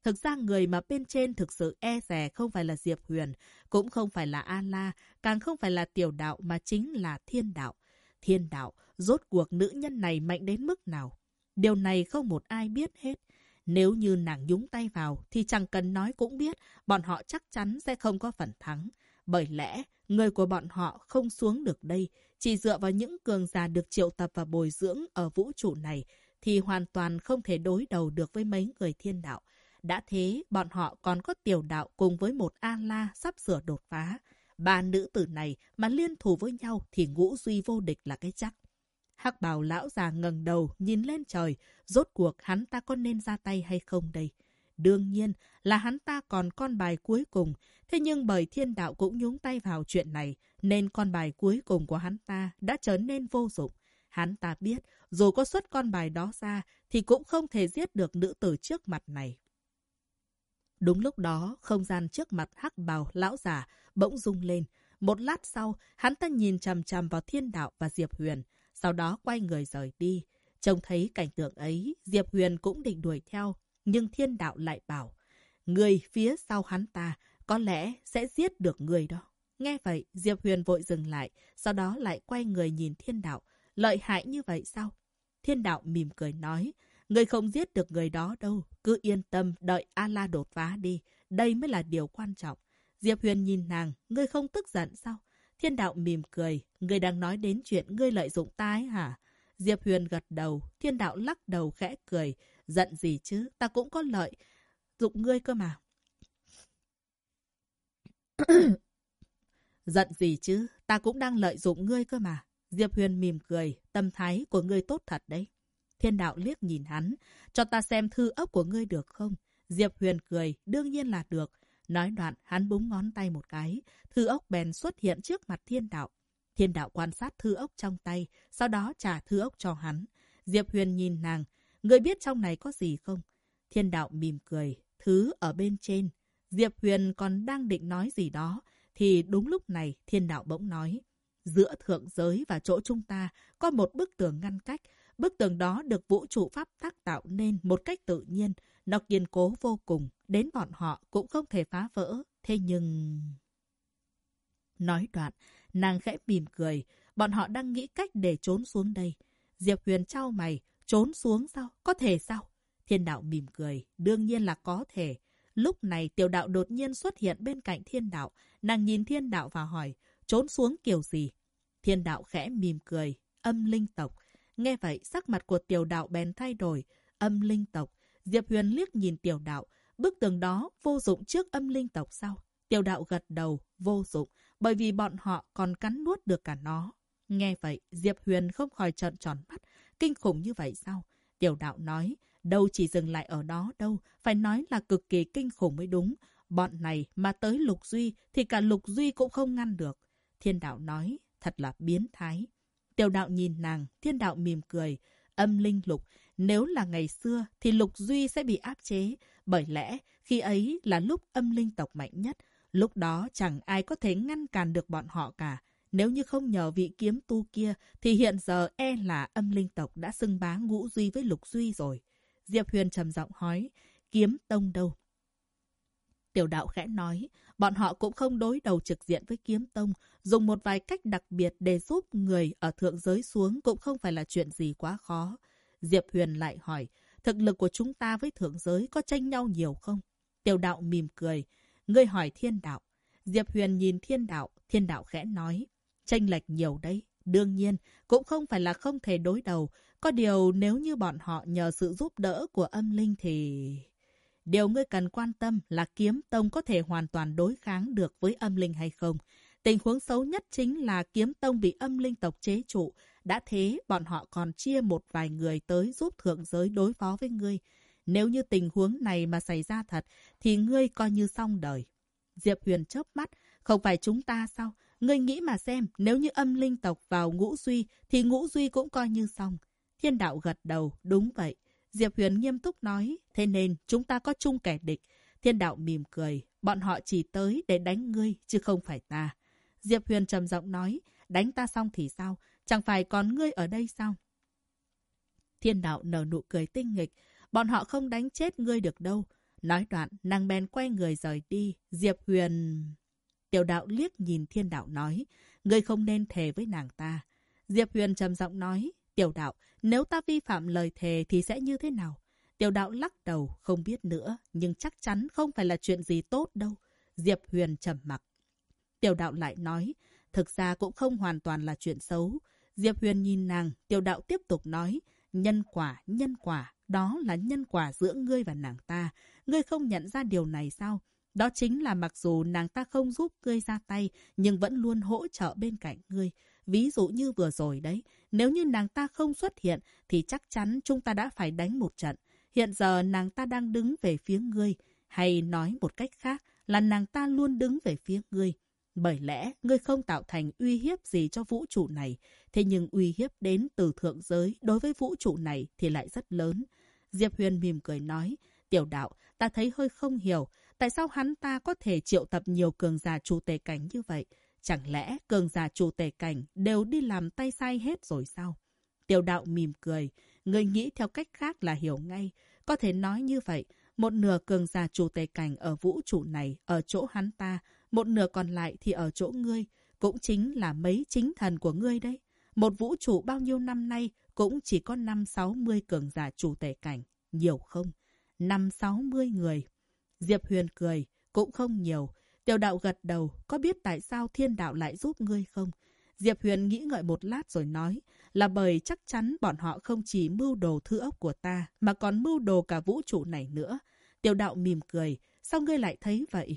Thực ra người mà bên trên thực sự e rè không phải là Diệp Huyền, cũng không phải là A-La, càng không phải là tiểu đạo mà chính là thiên đạo. Thiên đạo, rốt cuộc nữ nhân này mạnh đến mức nào? Điều này không một ai biết hết. Nếu như nàng nhúng tay vào thì chẳng cần nói cũng biết bọn họ chắc chắn sẽ không có phần thắng. Bởi lẽ, người của bọn họ không xuống được đây. Chỉ dựa vào những cường già được triệu tập và bồi dưỡng ở vũ trụ này thì hoàn toàn không thể đối đầu được với mấy người thiên đạo. Đã thế, bọn họ còn có tiểu đạo cùng với một A-la sắp sửa đột phá. Ba nữ tử này mà liên thủ với nhau thì ngũ duy vô địch là cái chắc. Hắc bào lão già ngẩng đầu, nhìn lên trời. Rốt cuộc hắn ta có nên ra tay hay không đây? Đương nhiên là hắn ta còn con bài cuối cùng. Thế nhưng bởi thiên đạo cũng nhúng tay vào chuyện này, nên con bài cuối cùng của hắn ta đã trở nên vô dụng. Hắn ta biết, dù có xuất con bài đó ra, thì cũng không thể giết được nữ tử trước mặt này. Đúng lúc đó, không gian trước mặt hắc bào lão già bỗng rung lên. Một lát sau, hắn ta nhìn chằm chằm vào thiên đạo và Diệp Huyền, sau đó quay người rời đi. Trông thấy cảnh tượng ấy, Diệp Huyền cũng định đuổi theo, nhưng thiên đạo lại bảo, người phía sau hắn ta có lẽ sẽ giết được người đó. Nghe vậy, Diệp Huyền vội dừng lại, sau đó lại quay người nhìn thiên đạo. Lợi hại như vậy sao? Thiên đạo mỉm cười nói, người không giết được người đó đâu, cứ yên tâm đợi A-la đột phá đi, đây mới là điều quan trọng. Diệp Huyền nhìn nàng, ngươi không tức giận sao? Thiên đạo mỉm cười, ngươi đang nói đến chuyện ngươi lợi dụng ta ấy hả? Diệp Huyền gật đầu, thiên đạo lắc đầu khẽ cười, giận gì chứ, ta cũng có lợi, dụng ngươi cơ mà. giận gì chứ, ta cũng đang lợi dụng ngươi cơ mà. Diệp Huyền mỉm cười, tâm thái của ngươi tốt thật đấy. Thiên đạo liếc nhìn hắn, cho ta xem thư ốc của ngươi được không? Diệp Huyền cười, đương nhiên là được. Nói đoạn, hắn búng ngón tay một cái, thư ốc bèn xuất hiện trước mặt thiên đạo. Thiên đạo quan sát thư ốc trong tay, sau đó trả thư ốc cho hắn. Diệp Huyền nhìn nàng, người biết trong này có gì không? Thiên đạo mỉm cười, thứ ở bên trên. Diệp Huyền còn đang định nói gì đó, thì đúng lúc này thiên đạo bỗng nói. Giữa thượng giới và chỗ chúng ta có một bức tường ngăn cách. Bức tường đó được vũ trụ pháp tác tạo nên một cách tự nhiên. Nó kiên cố vô cùng, đến bọn họ cũng không thể phá vỡ. Thế nhưng... Nói đoạn, nàng khẽ mỉm cười. Bọn họ đang nghĩ cách để trốn xuống đây. Diệp Huyền trao mày, trốn xuống sao? Có thể sao? Thiên đạo mỉm cười, đương nhiên là có thể. Lúc này tiểu đạo đột nhiên xuất hiện bên cạnh thiên đạo. Nàng nhìn thiên đạo và hỏi, trốn xuống kiểu gì? Thiên đạo khẽ mỉm cười, âm linh tộc. Nghe vậy, sắc mặt của tiểu đạo bèn thay đổi, âm linh tộc. Diệp Huyền liếc nhìn tiểu đạo, bức tường đó vô dụng trước âm linh tộc sao? Tiểu đạo gật đầu, vô dụng, bởi vì bọn họ còn cắn nuốt được cả nó. Nghe vậy, Diệp Huyền không khỏi trợn tròn mắt, kinh khủng như vậy sao? Tiểu đạo nói, đâu chỉ dừng lại ở đó đâu, phải nói là cực kỳ kinh khủng mới đúng. Bọn này mà tới Lục Duy thì cả Lục Duy cũng không ngăn được. Thiên đạo nói, thật là biến thái. Tiểu đạo nhìn nàng, thiên đạo mỉm cười. Âm linh lục, nếu là ngày xưa thì Lục Duy sẽ bị áp chế. Bởi lẽ khi ấy là lúc âm linh tộc mạnh nhất. Lúc đó chẳng ai có thể ngăn cản được bọn họ cả. Nếu như không nhờ vị kiếm tu kia thì hiện giờ e là âm linh tộc đã xưng bá ngũ duy với lục duy rồi. Diệp Huyền trầm giọng hỏi, kiếm tông đâu? Tiểu đạo khẽ nói, bọn họ cũng không đối đầu trực diện với kiếm tông, dùng một vài cách đặc biệt để giúp người ở thượng giới xuống cũng không phải là chuyện gì quá khó. Diệp Huyền lại hỏi, thực lực của chúng ta với thượng giới có tranh nhau nhiều không? Tiểu đạo mỉm cười, ngươi hỏi thiên đạo. Diệp Huyền nhìn thiên đạo, thiên đạo khẽ nói, tranh lệch nhiều đấy. Đương nhiên, cũng không phải là không thể đối đầu. Có điều nếu như bọn họ nhờ sự giúp đỡ của âm linh thì... Điều ngươi cần quan tâm là kiếm tông có thể hoàn toàn đối kháng được với âm linh hay không. Tình huống xấu nhất chính là kiếm tông bị âm linh tộc chế trụ. Đã thế, bọn họ còn chia một vài người tới giúp thượng giới đối phó với ngươi. Nếu như tình huống này mà xảy ra thật, thì ngươi coi như xong đời. Diệp Huyền chớp mắt, không phải chúng ta sao? Ngươi nghĩ mà xem, nếu như âm linh tộc vào ngũ duy, thì ngũ duy cũng coi như xong. Thiên đạo gật đầu, đúng vậy. Diệp Huyền nghiêm túc nói, thế nên chúng ta có chung kẻ địch. Thiên đạo mỉm cười, bọn họ chỉ tới để đánh ngươi, chứ không phải ta. Diệp Huyền trầm giọng nói, đánh ta xong thì sao? Chẳng phải còn ngươi ở đây sao? Thiên đạo nở nụ cười tinh nghịch, bọn họ không đánh chết ngươi được đâu. Nói đoạn, nàng bèn quay người rời đi. Diệp Huyền... Tiểu đạo liếc nhìn thiên đạo nói, ngươi không nên thề với nàng ta. Diệp Huyền trầm giọng nói, tiểu đạo, nếu ta vi phạm lời thề thì sẽ như thế nào? Tiểu đạo lắc đầu, không biết nữa, nhưng chắc chắn không phải là chuyện gì tốt đâu. Diệp Huyền trầm mặc. Tiểu đạo lại nói, thực ra cũng không hoàn toàn là chuyện xấu. Diệp Huyền nhìn nàng, tiểu đạo tiếp tục nói, nhân quả, nhân quả, đó là nhân quả giữa ngươi và nàng ta. Ngươi không nhận ra điều này sao? Đó chính là mặc dù nàng ta không giúp ngươi ra tay, nhưng vẫn luôn hỗ trợ bên cạnh ngươi. Ví dụ như vừa rồi đấy, nếu như nàng ta không xuất hiện, thì chắc chắn chúng ta đã phải đánh một trận. Hiện giờ nàng ta đang đứng về phía ngươi, hay nói một cách khác là nàng ta luôn đứng về phía ngươi. Bởi lẽ, ngươi không tạo thành uy hiếp gì cho vũ trụ này, thế nhưng uy hiếp đến từ thượng giới đối với vũ trụ này thì lại rất lớn. Diệp Huyền mỉm cười nói, tiểu đạo, ta thấy hơi không hiểu, tại sao hắn ta có thể triệu tập nhiều cường giả chủ tề cánh như vậy? Chẳng lẽ cường giả chủ tề cảnh đều đi làm tay sai hết rồi sao? Tiểu đạo mỉm cười, người nghĩ theo cách khác là hiểu ngay. Có thể nói như vậy, một nửa cường giả chủ tề cảnh ở vũ trụ này ở chỗ hắn ta, một nửa còn lại thì ở chỗ ngươi, cũng chính là mấy chính thần của ngươi đấy. Một vũ trụ bao nhiêu năm nay cũng chỉ có năm sáu mươi cường giả chủ tề cảnh, nhiều không? Năm sáu mươi người. Diệp Huyền cười, cũng không nhiều. Tiểu đạo gật đầu, có biết tại sao thiên đạo lại giúp ngươi không? Diệp Huyền nghĩ ngợi một lát rồi nói, là bởi chắc chắn bọn họ không chỉ mưu đồ thư ốc của ta, mà còn mưu đồ cả vũ trụ này nữa. Tiểu đạo mỉm cười, sao ngươi lại thấy vậy?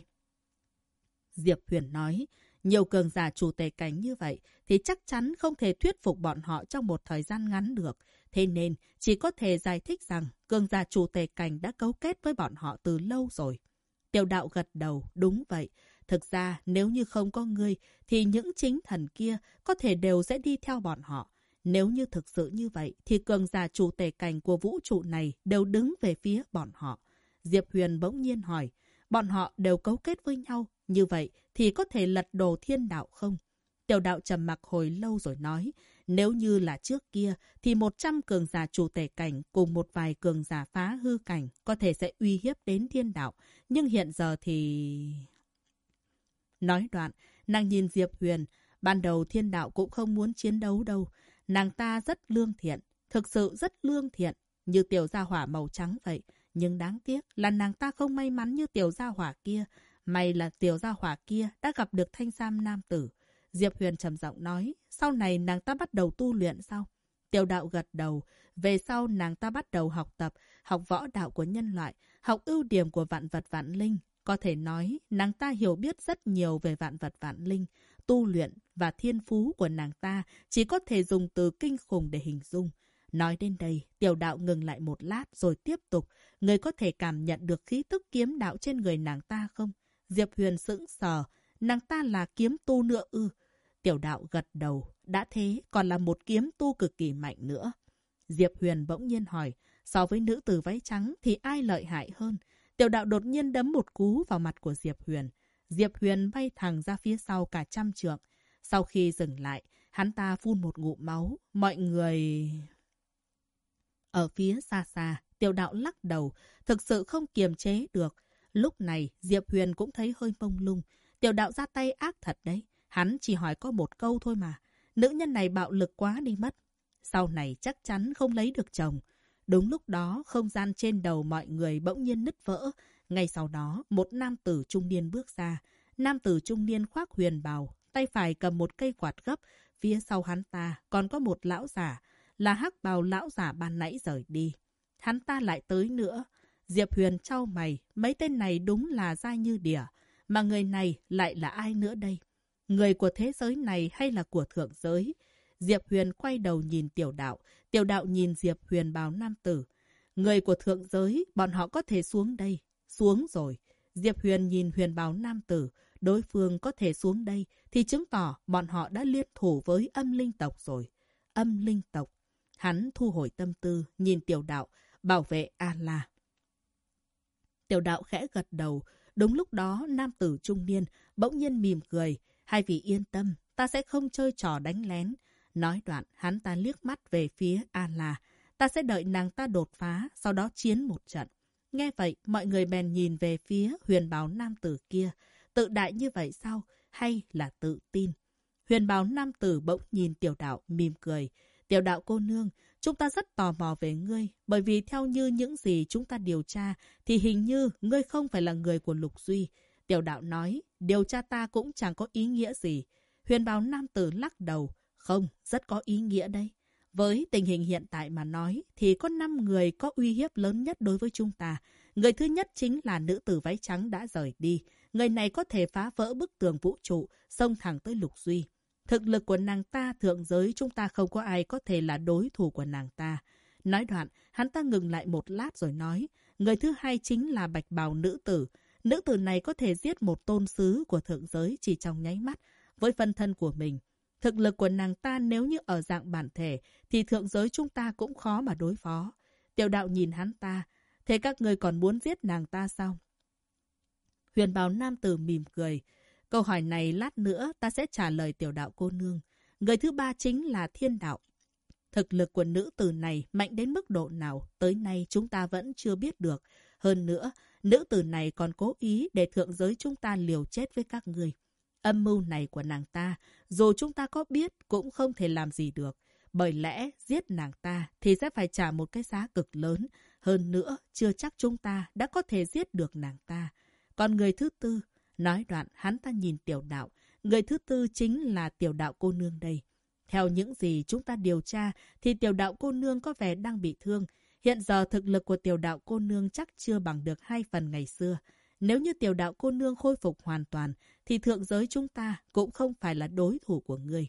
Diệp Huyền nói, nhiều cường giả chủ tề cảnh như vậy thì chắc chắn không thể thuyết phục bọn họ trong một thời gian ngắn được. Thế nên, chỉ có thể giải thích rằng cường giả chủ tề cảnh đã cấu kết với bọn họ từ lâu rồi. Tiêu đạo gật đầu, đúng vậy. Thực ra, nếu như không có ngươi, thì những chính thần kia có thể đều sẽ đi theo bọn họ. Nếu như thực sự như vậy, thì cường giả chủ tể cảnh của vũ trụ này đều đứng về phía bọn họ. Diệp Huyền bỗng nhiên hỏi, bọn họ đều cấu kết với nhau, như vậy thì có thể lật đổ thiên đạo không? Tiểu đạo trầm mặc hồi lâu rồi nói, nếu như là trước kia, thì 100 cường giả chủ tể cảnh cùng một vài cường giả phá hư cảnh có thể sẽ uy hiếp đến thiên đạo. Nhưng hiện giờ thì... Nói đoạn, nàng nhìn Diệp Huyền, ban đầu thiên đạo cũng không muốn chiến đấu đâu. Nàng ta rất lương thiện, thực sự rất lương thiện, như tiểu gia hỏa màu trắng vậy. Nhưng đáng tiếc là nàng ta không may mắn như tiểu gia hỏa kia. May là tiểu gia hỏa kia đã gặp được thanh sam nam tử. Diệp Huyền trầm giọng nói, sau này nàng ta bắt đầu tu luyện sao? Tiểu đạo gật đầu. Về sau nàng ta bắt đầu học tập, học võ đạo của nhân loại, học ưu điểm của vạn vật vạn linh. Có thể nói, nàng ta hiểu biết rất nhiều về vạn vật vạn linh. Tu luyện và thiên phú của nàng ta chỉ có thể dùng từ kinh khủng để hình dung. Nói đến đây, tiểu đạo ngừng lại một lát rồi tiếp tục. Người có thể cảm nhận được khí tức kiếm đạo trên người nàng ta không? Diệp Huyền sững sờ. Nàng ta là kiếm tu nữa ư. Tiểu đạo gật đầu. Đã thế, còn là một kiếm tu cực kỳ mạnh nữa. Diệp Huyền bỗng nhiên hỏi. So với nữ tử váy trắng thì ai lợi hại hơn? Tiểu đạo đột nhiên đấm một cú vào mặt của Diệp Huyền. Diệp Huyền bay thẳng ra phía sau cả trăm trượng. Sau khi dừng lại, hắn ta phun một ngụm máu. Mọi người... Ở phía xa xa, tiểu đạo lắc đầu, thực sự không kiềm chế được. Lúc này, Diệp Huyền cũng thấy hơi mông lung. Tiểu đạo ra tay ác thật đấy. Hắn chỉ hỏi có một câu thôi mà. Nữ nhân này bạo lực quá đi mất. Sau này chắc chắn không lấy được chồng. Đúng lúc đó, không gian trên đầu mọi người bỗng nhiên nứt vỡ. Ngay sau đó, một nam tử trung niên bước ra. Nam tử trung niên khoác huyền bào, tay phải cầm một cây quạt gấp. Phía sau hắn ta còn có một lão giả, là hắc bào lão giả ban nãy rời đi. Hắn ta lại tới nữa. Diệp Huyền trao mày, mấy tên này đúng là dai như đỉa. Mà người này lại là ai nữa đây? Người của thế giới này hay là của thượng giới? Diệp Huyền quay đầu nhìn tiểu đạo, tiểu đạo nhìn Diệp Huyền bào nam tử. Người của thượng giới, bọn họ có thể xuống đây. Xuống rồi. Diệp Huyền nhìn huyền bào nam tử, đối phương có thể xuống đây, thì chứng tỏ bọn họ đã liên thủ với âm linh tộc rồi. Âm linh tộc. Hắn thu hồi tâm tư, nhìn tiểu đạo, bảo vệ A-la. Tiểu đạo khẽ gật đầu. Đúng lúc đó, nam tử trung niên bỗng nhiên mỉm cười. Hai vị yên tâm, ta sẽ không chơi trò đánh lén. Nói đoạn, hắn ta liếc mắt về phía A-la. Ta sẽ đợi nàng ta đột phá, sau đó chiến một trận. Nghe vậy, mọi người bèn nhìn về phía huyền báo nam tử kia. Tự đại như vậy sao? Hay là tự tin? Huyền báo nam tử bỗng nhìn tiểu đạo, mỉm cười. Tiểu đạo cô nương, chúng ta rất tò mò về ngươi, bởi vì theo như những gì chúng ta điều tra, thì hình như ngươi không phải là người của Lục Duy. Tiểu đạo nói, điều tra ta cũng chẳng có ý nghĩa gì. Huyền bào nam tử lắc đầu, không, rất có ý nghĩa đây. Với tình hình hiện tại mà nói, thì có 5 người có uy hiếp lớn nhất đối với chúng ta. Người thứ nhất chính là nữ tử váy trắng đã rời đi. Người này có thể phá vỡ bức tường vũ trụ, xông thẳng tới Lục Duy. Thực lực của nàng ta thượng giới chúng ta không có ai có thể là đối thủ của nàng ta. Nói đoạn, hắn ta ngừng lại một lát rồi nói, người thứ hai chính là bạch bào nữ tử. Nữ tử này có thể giết một tôn sứ của thượng giới chỉ trong nháy mắt, với phân thân của mình. Thực lực của nàng ta nếu như ở dạng bản thể, thì thượng giới chúng ta cũng khó mà đối phó. Tiểu đạo nhìn hắn ta, thế các người còn muốn giết nàng ta sao? Huyền bào nam tử mỉm cười. Câu hỏi này lát nữa ta sẽ trả lời tiểu đạo cô nương. Người thứ ba chính là thiên đạo. Thực lực của nữ tử này mạnh đến mức độ nào tới nay chúng ta vẫn chưa biết được. Hơn nữa, nữ tử này còn cố ý để thượng giới chúng ta liều chết với các người. Âm mưu này của nàng ta, dù chúng ta có biết cũng không thể làm gì được. Bởi lẽ giết nàng ta thì sẽ phải trả một cái giá cực lớn. Hơn nữa, chưa chắc chúng ta đã có thể giết được nàng ta. Còn người thứ tư, Nói đoạn, hắn ta nhìn tiểu đạo. Người thứ tư chính là tiểu đạo cô nương đây. Theo những gì chúng ta điều tra, thì tiểu đạo cô nương có vẻ đang bị thương. Hiện giờ thực lực của tiểu đạo cô nương chắc chưa bằng được hai phần ngày xưa. Nếu như tiểu đạo cô nương khôi phục hoàn toàn, thì thượng giới chúng ta cũng không phải là đối thủ của người.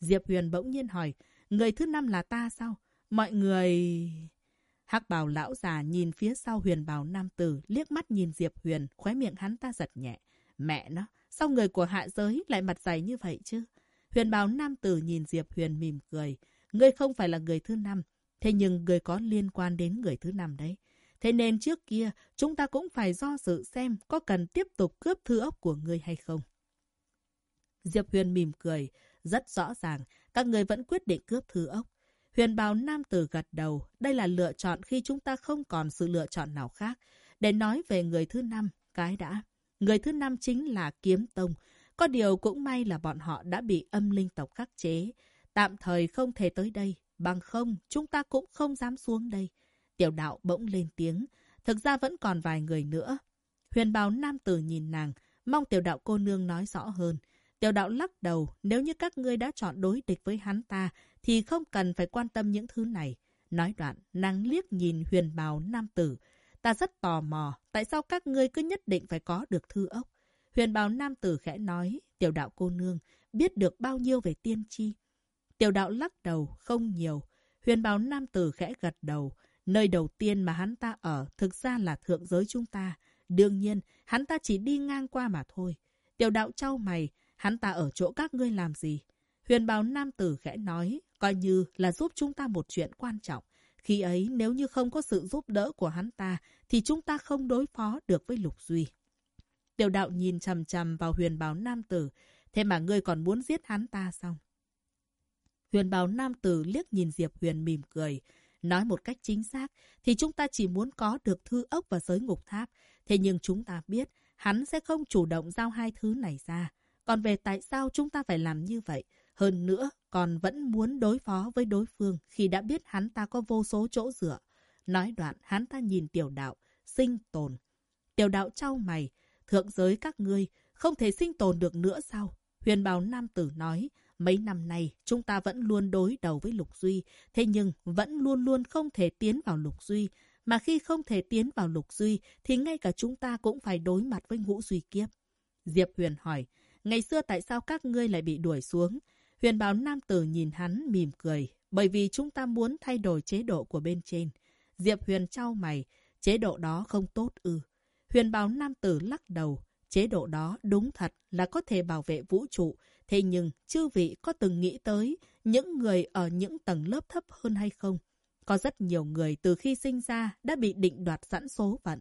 Diệp Huyền bỗng nhiên hỏi, người thứ năm là ta sao? Mọi người... Hắc bào lão già nhìn phía sau huyền bào nam tử, liếc mắt nhìn Diệp Huyền, khóe miệng hắn ta giật nhẹ. Mẹ nó, sao người của hạ giới lại mặt dày như vậy chứ? Huyền bào nam tử nhìn Diệp Huyền mỉm cười. Ngươi không phải là người thứ năm, thế nhưng người có liên quan đến người thứ năm đấy. Thế nên trước kia, chúng ta cũng phải do dự xem có cần tiếp tục cướp thư ốc của người hay không. Diệp Huyền mỉm cười. Rất rõ ràng, các người vẫn quyết định cướp thư ốc. Huyền bào nam tử gật đầu. Đây là lựa chọn khi chúng ta không còn sự lựa chọn nào khác. Để nói về người thứ năm, cái đã. Người thứ năm chính là Kiếm Tông. Có điều cũng may là bọn họ đã bị âm linh tộc khắc chế. Tạm thời không thể tới đây. Bằng không, chúng ta cũng không dám xuống đây. Tiểu đạo bỗng lên tiếng. Thực ra vẫn còn vài người nữa. Huyền báo nam tử nhìn nàng, mong tiểu đạo cô nương nói rõ hơn. Tiểu đạo lắc đầu, nếu như các ngươi đã chọn đối địch với hắn ta, thì không cần phải quan tâm những thứ này. Nói đoạn, nàng liếc nhìn huyền bào nam tử. Ta rất tò mò, tại sao các ngươi cứ nhất định phải có được thư ốc? Huyền bào nam tử khẽ nói, tiểu đạo cô nương, biết được bao nhiêu về tiên tri? Tiểu đạo lắc đầu, không nhiều. Huyền báo nam tử khẽ gật đầu. Nơi đầu tiên mà hắn ta ở thực ra là thượng giới chúng ta. Đương nhiên, hắn ta chỉ đi ngang qua mà thôi. Tiểu đạo trao mày, hắn ta ở chỗ các ngươi làm gì? Huyền báo nam tử khẽ nói, coi như là giúp chúng ta một chuyện quan trọng. Khi ấy, nếu như không có sự giúp đỡ của hắn ta, thì chúng ta không đối phó được với Lục Duy. Tiểu đạo nhìn chầm chầm vào huyền báo nam tử, thế mà ngươi còn muốn giết hắn ta xong. Huyền bào nam tử liếc nhìn Diệp Huyền mỉm cười. Nói một cách chính xác, thì chúng ta chỉ muốn có được thư ốc và giới ngục tháp. Thế nhưng chúng ta biết, hắn sẽ không chủ động giao hai thứ này ra. Còn về tại sao chúng ta phải làm như vậy? Hơn nữa, còn vẫn muốn đối phó với đối phương khi đã biết hắn ta có vô số chỗ dựa. Nói đoạn, hắn ta nhìn tiểu đạo, sinh tồn. Tiểu đạo trao mày, thượng giới các ngươi, không thể sinh tồn được nữa sao? Huyền bào nam tử nói, mấy năm nay chúng ta vẫn luôn đối đầu với Lục Duy, thế nhưng vẫn luôn luôn không thể tiến vào Lục Duy. Mà khi không thể tiến vào Lục Duy, thì ngay cả chúng ta cũng phải đối mặt với ngũ Duy kiếp. Diệp Huyền hỏi, ngày xưa tại sao các ngươi lại bị đuổi xuống? Huyền báo nam tử nhìn hắn mỉm cười, bởi vì chúng ta muốn thay đổi chế độ của bên trên. Diệp Huyền trao mày, chế độ đó không tốt ư. Huyền báo nam tử lắc đầu, chế độ đó đúng thật là có thể bảo vệ vũ trụ. Thế nhưng, chư vị có từng nghĩ tới những người ở những tầng lớp thấp hơn hay không? Có rất nhiều người từ khi sinh ra đã bị định đoạt sẵn số phận.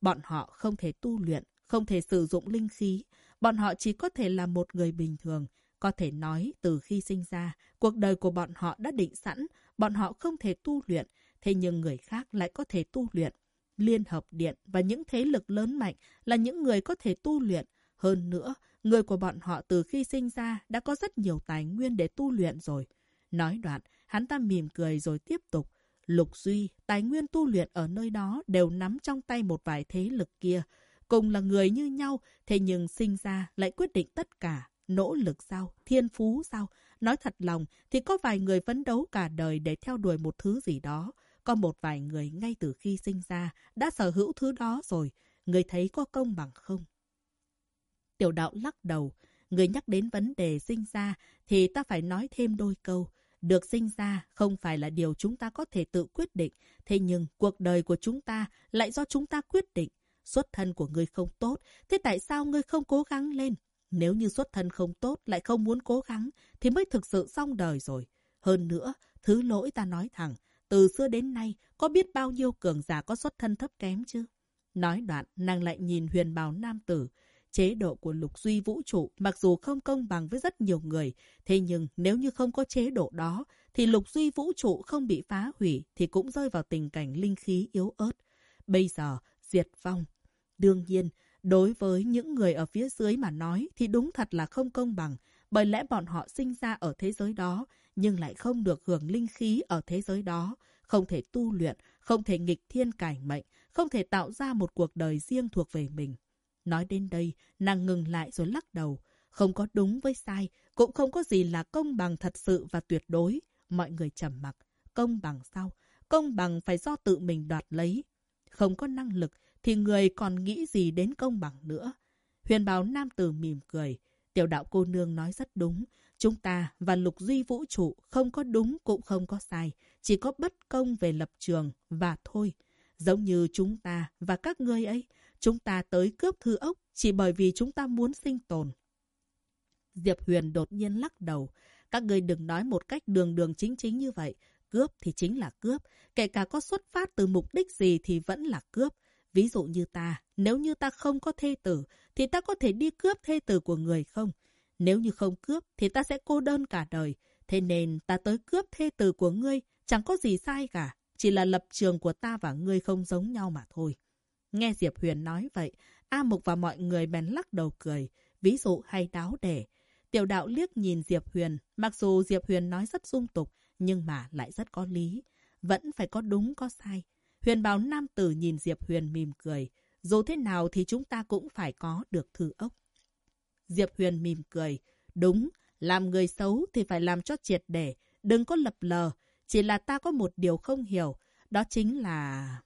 Bọn họ không thể tu luyện, không thể sử dụng linh khí. Bọn họ chỉ có thể là một người bình thường. Có thể nói từ khi sinh ra, cuộc đời của bọn họ đã định sẵn, bọn họ không thể tu luyện, thế nhưng người khác lại có thể tu luyện. Liên Hợp Điện và những thế lực lớn mạnh là những người có thể tu luyện. Hơn nữa, người của bọn họ từ khi sinh ra đã có rất nhiều tài nguyên để tu luyện rồi. Nói đoạn, hắn ta mỉm cười rồi tiếp tục. Lục Duy, tài nguyên tu luyện ở nơi đó đều nắm trong tay một vài thế lực kia. Cùng là người như nhau, thế nhưng sinh ra lại quyết định tất cả. Nỗ lực sao? Thiên phú sao? Nói thật lòng thì có vài người phấn đấu cả đời để theo đuổi một thứ gì đó. Có một vài người ngay từ khi sinh ra đã sở hữu thứ đó rồi. Người thấy có công bằng không? Tiểu đạo lắc đầu. Người nhắc đến vấn đề sinh ra thì ta phải nói thêm đôi câu. Được sinh ra không phải là điều chúng ta có thể tự quyết định. Thế nhưng cuộc đời của chúng ta lại do chúng ta quyết định. Xuất thân của ngươi không tốt, thế tại sao ngươi không cố gắng lên? Nếu như xuất thân không tốt lại không muốn cố gắng thì mới thực sự xong đời rồi. Hơn nữa, thứ lỗi ta nói thẳng, từ xưa đến nay có biết bao nhiêu cường giả có xuất thân thấp kém chứ? Nói đoạn, nàng lại nhìn huyền bào nam tử. Chế độ của lục duy vũ trụ mặc dù không công bằng với rất nhiều người, thế nhưng nếu như không có chế độ đó, thì lục duy vũ trụ không bị phá hủy thì cũng rơi vào tình cảnh linh khí yếu ớt. Bây giờ, diệt vong. Đương nhiên, Đối với những người ở phía dưới mà nói thì đúng thật là không công bằng, bởi lẽ bọn họ sinh ra ở thế giới đó, nhưng lại không được hưởng linh khí ở thế giới đó, không thể tu luyện, không thể nghịch thiên cải mệnh, không thể tạo ra một cuộc đời riêng thuộc về mình. Nói đến đây, nàng ngừng lại rồi lắc đầu. Không có đúng với sai, cũng không có gì là công bằng thật sự và tuyệt đối. Mọi người trầm mặc. Công bằng sao? Công bằng phải do tự mình đoạt lấy. Không có năng lực thì người còn nghĩ gì đến công bằng nữa. Huyền báo nam tử mỉm cười. Tiểu đạo cô nương nói rất đúng. Chúng ta và lục duy vũ trụ không có đúng cũng không có sai. Chỉ có bất công về lập trường và thôi. Giống như chúng ta và các ngươi ấy. Chúng ta tới cướp thư ốc chỉ bởi vì chúng ta muốn sinh tồn. Diệp Huyền đột nhiên lắc đầu. Các ngươi đừng nói một cách đường đường chính chính như vậy. Cướp thì chính là cướp. Kể cả có xuất phát từ mục đích gì thì vẫn là cướp. Ví dụ như ta, nếu như ta không có thê tử, thì ta có thể đi cướp thê tử của người không? Nếu như không cướp, thì ta sẽ cô đơn cả đời. Thế nên ta tới cướp thê tử của ngươi, chẳng có gì sai cả. Chỉ là lập trường của ta và ngươi không giống nhau mà thôi. Nghe Diệp Huyền nói vậy, A Mục và mọi người bèn lắc đầu cười. Ví dụ hay đáo để. Tiểu đạo liếc nhìn Diệp Huyền. Mặc dù Diệp Huyền nói rất dung tục, nhưng mà lại rất có lý. Vẫn phải có đúng có sai. Huyền báo nam tử nhìn Diệp Huyền mỉm cười. Dù thế nào thì chúng ta cũng phải có được thư ốc. Diệp Huyền mỉm cười. Đúng, làm người xấu thì phải làm cho triệt để, đừng có lập lờ. Chỉ là ta có một điều không hiểu, đó chính là...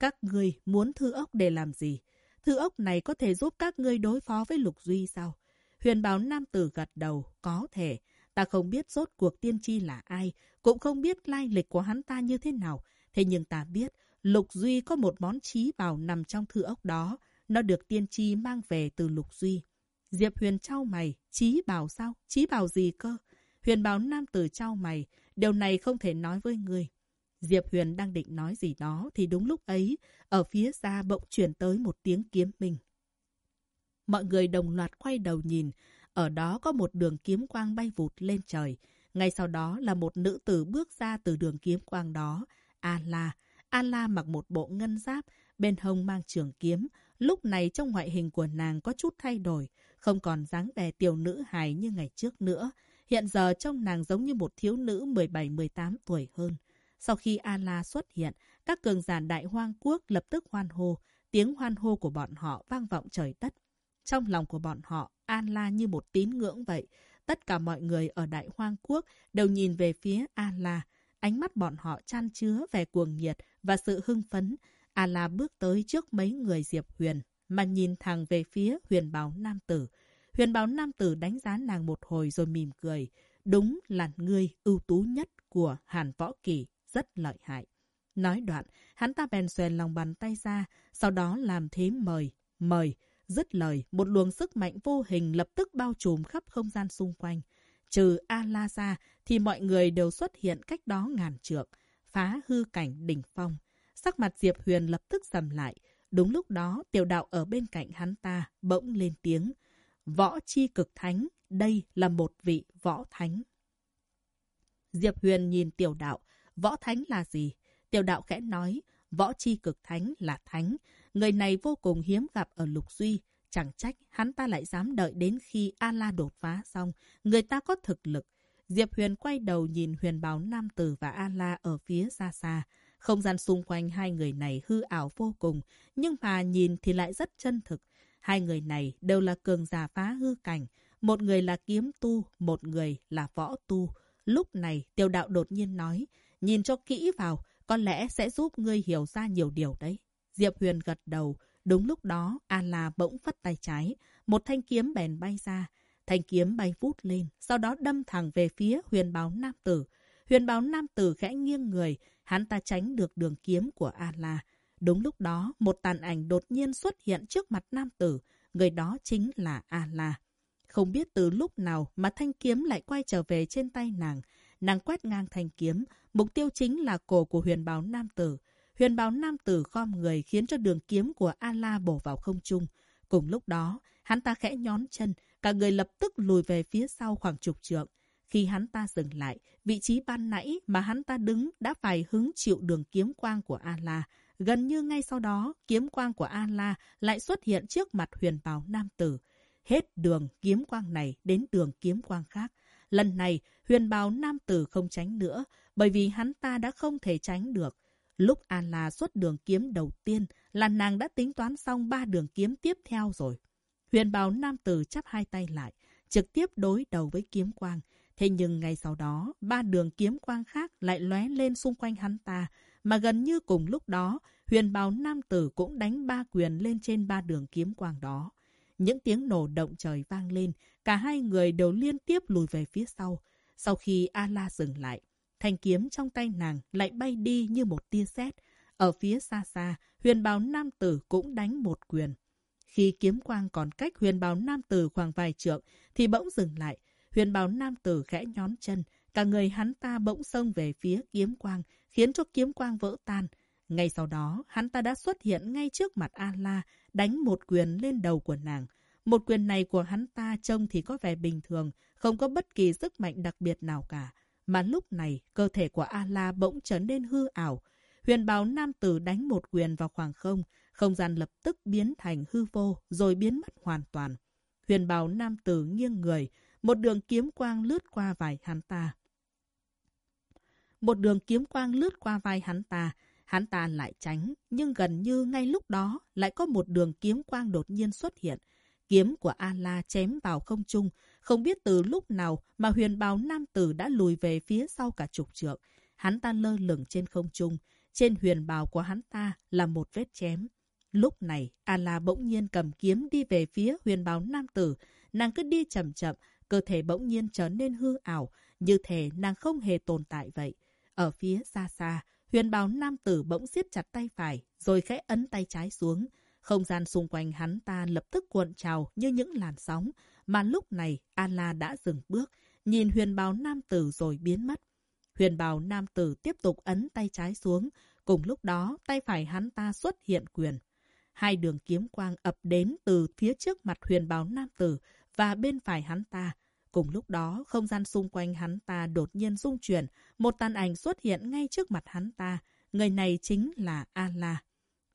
Các ngươi muốn thư ốc để làm gì? Thư ốc này có thể giúp các ngươi đối phó với Lục Duy sao? Huyền báo nam tử gật đầu, có thể. Ta không biết rốt cuộc tiên tri là ai, cũng không biết lai lịch của hắn ta như thế nào. Thế nhưng ta biết, Lục Duy có một món trí bảo nằm trong thư ốc đó. Nó được tiên tri mang về từ Lục Duy. Diệp Huyền trao mày, trí bảo sao? Trí bảo gì cơ? Huyền báo nam tử trao mày, điều này không thể nói với người. Diệp Huyền đang định nói gì đó thì đúng lúc ấy, ở phía xa bỗng chuyển tới một tiếng kiếm mình. Mọi người đồng loạt quay đầu nhìn, ở đó có một đường kiếm quang bay vụt lên trời. Ngay sau đó là một nữ tử bước ra từ đường kiếm quang đó. A-la. A-la mặc một bộ ngân giáp, bên hông mang trường kiếm. Lúc này trong ngoại hình của nàng có chút thay đổi, không còn dáng vẻ tiểu nữ hài như ngày trước nữa. Hiện giờ trông nàng giống như một thiếu nữ 17-18 tuổi hơn. Sau khi A-la xuất hiện, các cường giả đại hoang quốc lập tức hoan hô. Tiếng hoan hô của bọn họ vang vọng trời đất. Trong lòng của bọn họ, A-la như một tín ngưỡng vậy. Tất cả mọi người ở đại hoang quốc đều nhìn về phía A-la. Ánh mắt bọn họ chan chứa vẻ cuồng nhiệt và sự hưng phấn. A-la bước tới trước mấy người Diệp Huyền, mà nhìn thẳng về phía huyền báo nam tử. Huyền báo nam tử đánh giá nàng một hồi rồi mỉm cười. Đúng là ngươi ưu tú nhất của Hàn Võ Kỳ, rất lợi hại. Nói đoạn, hắn ta bèn xoèn lòng bàn tay ra, sau đó làm thế mời, mời. Dứt lời, một luồng sức mạnh vô hình lập tức bao trùm khắp không gian xung quanh. Trừ A-la ra, thì mọi người đều xuất hiện cách đó ngàn trượng, phá hư cảnh đỉnh phong. Sắc mặt Diệp Huyền lập tức sầm lại. Đúng lúc đó, tiểu đạo ở bên cạnh hắn ta bỗng lên tiếng. Võ chi cực thánh, đây là một vị võ thánh. Diệp Huyền nhìn tiểu đạo, võ thánh là gì? Tiểu đạo khẽ nói, võ chi cực thánh là thánh. Người này vô cùng hiếm gặp ở Lục Duy. Chẳng trách hắn ta lại dám đợi đến khi A-la đột phá xong. Người ta có thực lực. Diệp Huyền quay đầu nhìn huyền báo Nam Tử và A-la ở phía xa xa. Không gian xung quanh hai người này hư ảo vô cùng, nhưng mà nhìn thì lại rất chân thực. Hai người này đều là cường giả phá hư cảnh. Một người là kiếm tu, một người là võ tu. Lúc này, tiêu đạo đột nhiên nói, nhìn cho kỹ vào, có lẽ sẽ giúp ngươi hiểu ra nhiều điều đấy. Diệp Huyền gật đầu. Đúng lúc đó, A-la bỗng phất tay trái. Một thanh kiếm bèn bay ra. Thanh kiếm bay vút lên, sau đó đâm thẳng về phía huyền báo nam tử. Huyền báo nam tử khẽ nghiêng người, hắn ta tránh được đường kiếm của A-la. Đúng lúc đó, một tàn ảnh đột nhiên xuất hiện trước mặt nam tử. Người đó chính là A-la. Không biết từ lúc nào mà thanh kiếm lại quay trở về trên tay nàng. Nàng quét ngang thanh kiếm, mục tiêu chính là cổ của huyền báo nam tử. Huyền báo nam tử gom người khiến cho đường kiếm của A-la bổ vào không trung. Cùng lúc đó, hắn ta khẽ nhón chân, cả người lập tức lùi về phía sau khoảng chục trượng. Khi hắn ta dừng lại, vị trí ban nãy mà hắn ta đứng đã phải hứng chịu đường kiếm quang của A-la. Gần như ngay sau đó, kiếm quang của A-la lại xuất hiện trước mặt huyền bào nam tử. Hết đường kiếm quang này đến đường kiếm quang khác. Lần này, huyền bào nam tử không tránh nữa, bởi vì hắn ta đã không thể tránh được. Lúc A-la xuất đường kiếm đầu tiên là nàng đã tính toán xong ba đường kiếm tiếp theo rồi. Huyền bào nam tử chắp hai tay lại, trực tiếp đối đầu với kiếm quang. Thế nhưng ngay sau đó, ba đường kiếm quang khác lại lóe lên xung quanh hắn ta, mà gần như cùng lúc đó, huyền bào nam tử cũng đánh ba quyền lên trên ba đường kiếm quang đó. Những tiếng nổ động trời vang lên, cả hai người đều liên tiếp lùi về phía sau. Sau khi Ala dừng lại, thanh kiếm trong tay nàng lại bay đi như một tia sét. Ở phía xa xa, huyền báo nam tử cũng đánh một quyền. Khi kiếm quang còn cách huyền báo nam tử khoảng vài trượng, thì bỗng dừng lại. Huyền báo nam tử khẽ nhón chân, cả người hắn ta bỗng xông về phía kiếm quang, khiến cho kiếm quang vỡ tan. Ngay sau đó, hắn ta đã xuất hiện ngay trước mặt A-la, đánh một quyền lên đầu của nàng. Một quyền này của hắn ta trông thì có vẻ bình thường, không có bất kỳ sức mạnh đặc biệt nào cả. Mà lúc này, cơ thể của A-la bỗng trở nên hư ảo. Huyền bào nam tử đánh một quyền vào khoảng không, không gian lập tức biến thành hư vô, rồi biến mất hoàn toàn. Huyền bào nam tử nghiêng người, một đường kiếm quang lướt qua vai hắn ta. Một đường kiếm quang lướt qua vai hắn ta. Hắn ta lại tránh, nhưng gần như ngay lúc đó lại có một đường kiếm quang đột nhiên xuất hiện. Kiếm của A-la chém vào không trung, không biết từ lúc nào mà huyền bào nam tử đã lùi về phía sau cả chục trượng. Hắn ta lơ lửng trên không trung, trên huyền bào của hắn ta là một vết chém. Lúc này, A-la bỗng nhiên cầm kiếm đi về phía huyền bào nam tử. Nàng cứ đi chậm chậm, cơ thể bỗng nhiên trở nên hư ảo, như thể nàng không hề tồn tại vậy. Ở phía xa xa, huyền bào nam tử bỗng siết chặt tay phải, rồi khẽ ấn tay trái xuống. Không gian xung quanh hắn ta lập tức cuộn trào như những làn sóng, mà lúc này Ala đã dừng bước, nhìn huyền bào nam tử rồi biến mất. Huyền bào nam tử tiếp tục ấn tay trái xuống, cùng lúc đó tay phải hắn ta xuất hiện quyền. Hai đường kiếm quang ập đến từ phía trước mặt huyền bào nam tử và bên phải hắn ta. Cùng lúc đó, không gian xung quanh hắn ta đột nhiên rung chuyển, một tàn ảnh xuất hiện ngay trước mặt hắn ta. Người này chính là Ala. la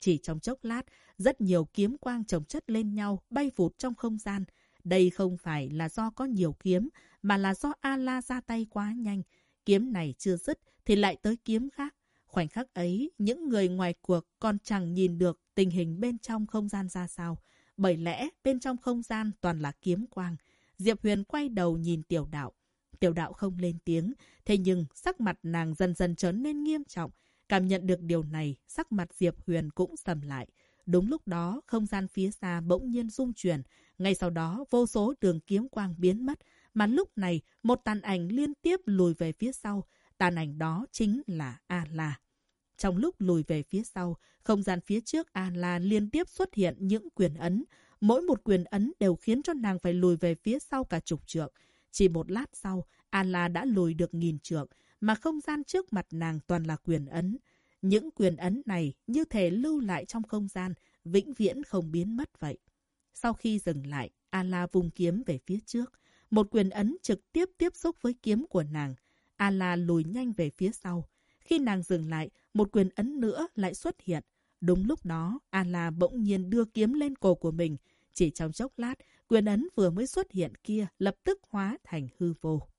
chỉ trong chốc lát, rất nhiều kiếm quang chồng chất lên nhau, bay vụt trong không gian. Đây không phải là do có nhiều kiếm, mà là do A-la ra tay quá nhanh. Kiếm này chưa dứt, thì lại tới kiếm khác. Khoảnh khắc ấy, những người ngoài cuộc còn chẳng nhìn được tình hình bên trong không gian ra sao. Bởi lẽ bên trong không gian toàn là kiếm quang. Diệp Huyền quay đầu nhìn tiểu đạo. Tiểu đạo không lên tiếng, thế nhưng sắc mặt nàng dần dần trở nên nghiêm trọng. Cảm nhận được điều này, sắc mặt Diệp Huyền cũng sầm lại. Đúng lúc đó, không gian phía xa bỗng nhiên rung chuyển. Ngay sau đó, vô số đường kiếm quang biến mất. Mà lúc này, một tàn ảnh liên tiếp lùi về phía sau. Tàn ảnh đó chính là A-La. Trong lúc lùi về phía sau, không gian phía trước A-La liên tiếp xuất hiện những quyền ấn. Mỗi một quyền ấn đều khiến cho nàng phải lùi về phía sau cả chục trượng. Chỉ một lát sau, A-La đã lùi được nghìn trượng, mà không gian trước mặt nàng toàn là quyền ấn. Những quyền ấn này như thể lưu lại trong không gian, vĩnh viễn không biến mất vậy. Sau khi dừng lại, Ala vung vùng kiếm về phía trước. Một quyền ấn trực tiếp tiếp xúc với kiếm của nàng. Ala lùi nhanh về phía sau. Khi nàng dừng lại, một quyền ấn nữa lại xuất hiện. Đúng lúc đó, Ala bỗng nhiên đưa kiếm lên cổ của mình. Chỉ trong chốc lát, quyền ấn vừa mới xuất hiện kia lập tức hóa thành hư vô.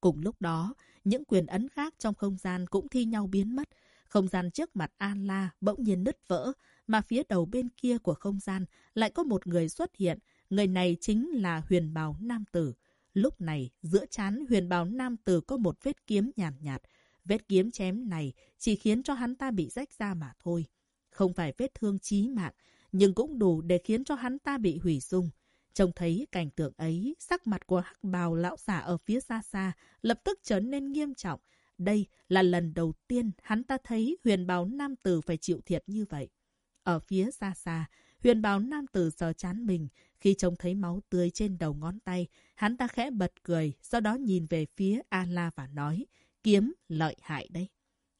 Cùng lúc đó, những quyền ấn khác trong không gian cũng thi nhau biến mất. Không gian trước mặt An La bỗng nhiên nứt vỡ, mà phía đầu bên kia của không gian lại có một người xuất hiện. Người này chính là huyền bào nam tử. Lúc này, giữa chán huyền bào nam tử có một vết kiếm nhàn nhạt, nhạt. Vết kiếm chém này chỉ khiến cho hắn ta bị rách ra mà thôi. Không phải vết thương chí mạng, nhưng cũng đủ để khiến cho hắn ta bị hủy dung. Trông thấy cảnh tượng ấy, sắc mặt của hắc bào lão giả ở phía xa xa lập tức trở nên nghiêm trọng. Đây là lần đầu tiên hắn ta thấy huyền bào nam tử phải chịu thiệt như vậy. Ở phía xa xa, huyền bào nam tử sờ chán mình. Khi trông thấy máu tươi trên đầu ngón tay, hắn ta khẽ bật cười, sau đó nhìn về phía A-la và nói, kiếm lợi hại đây.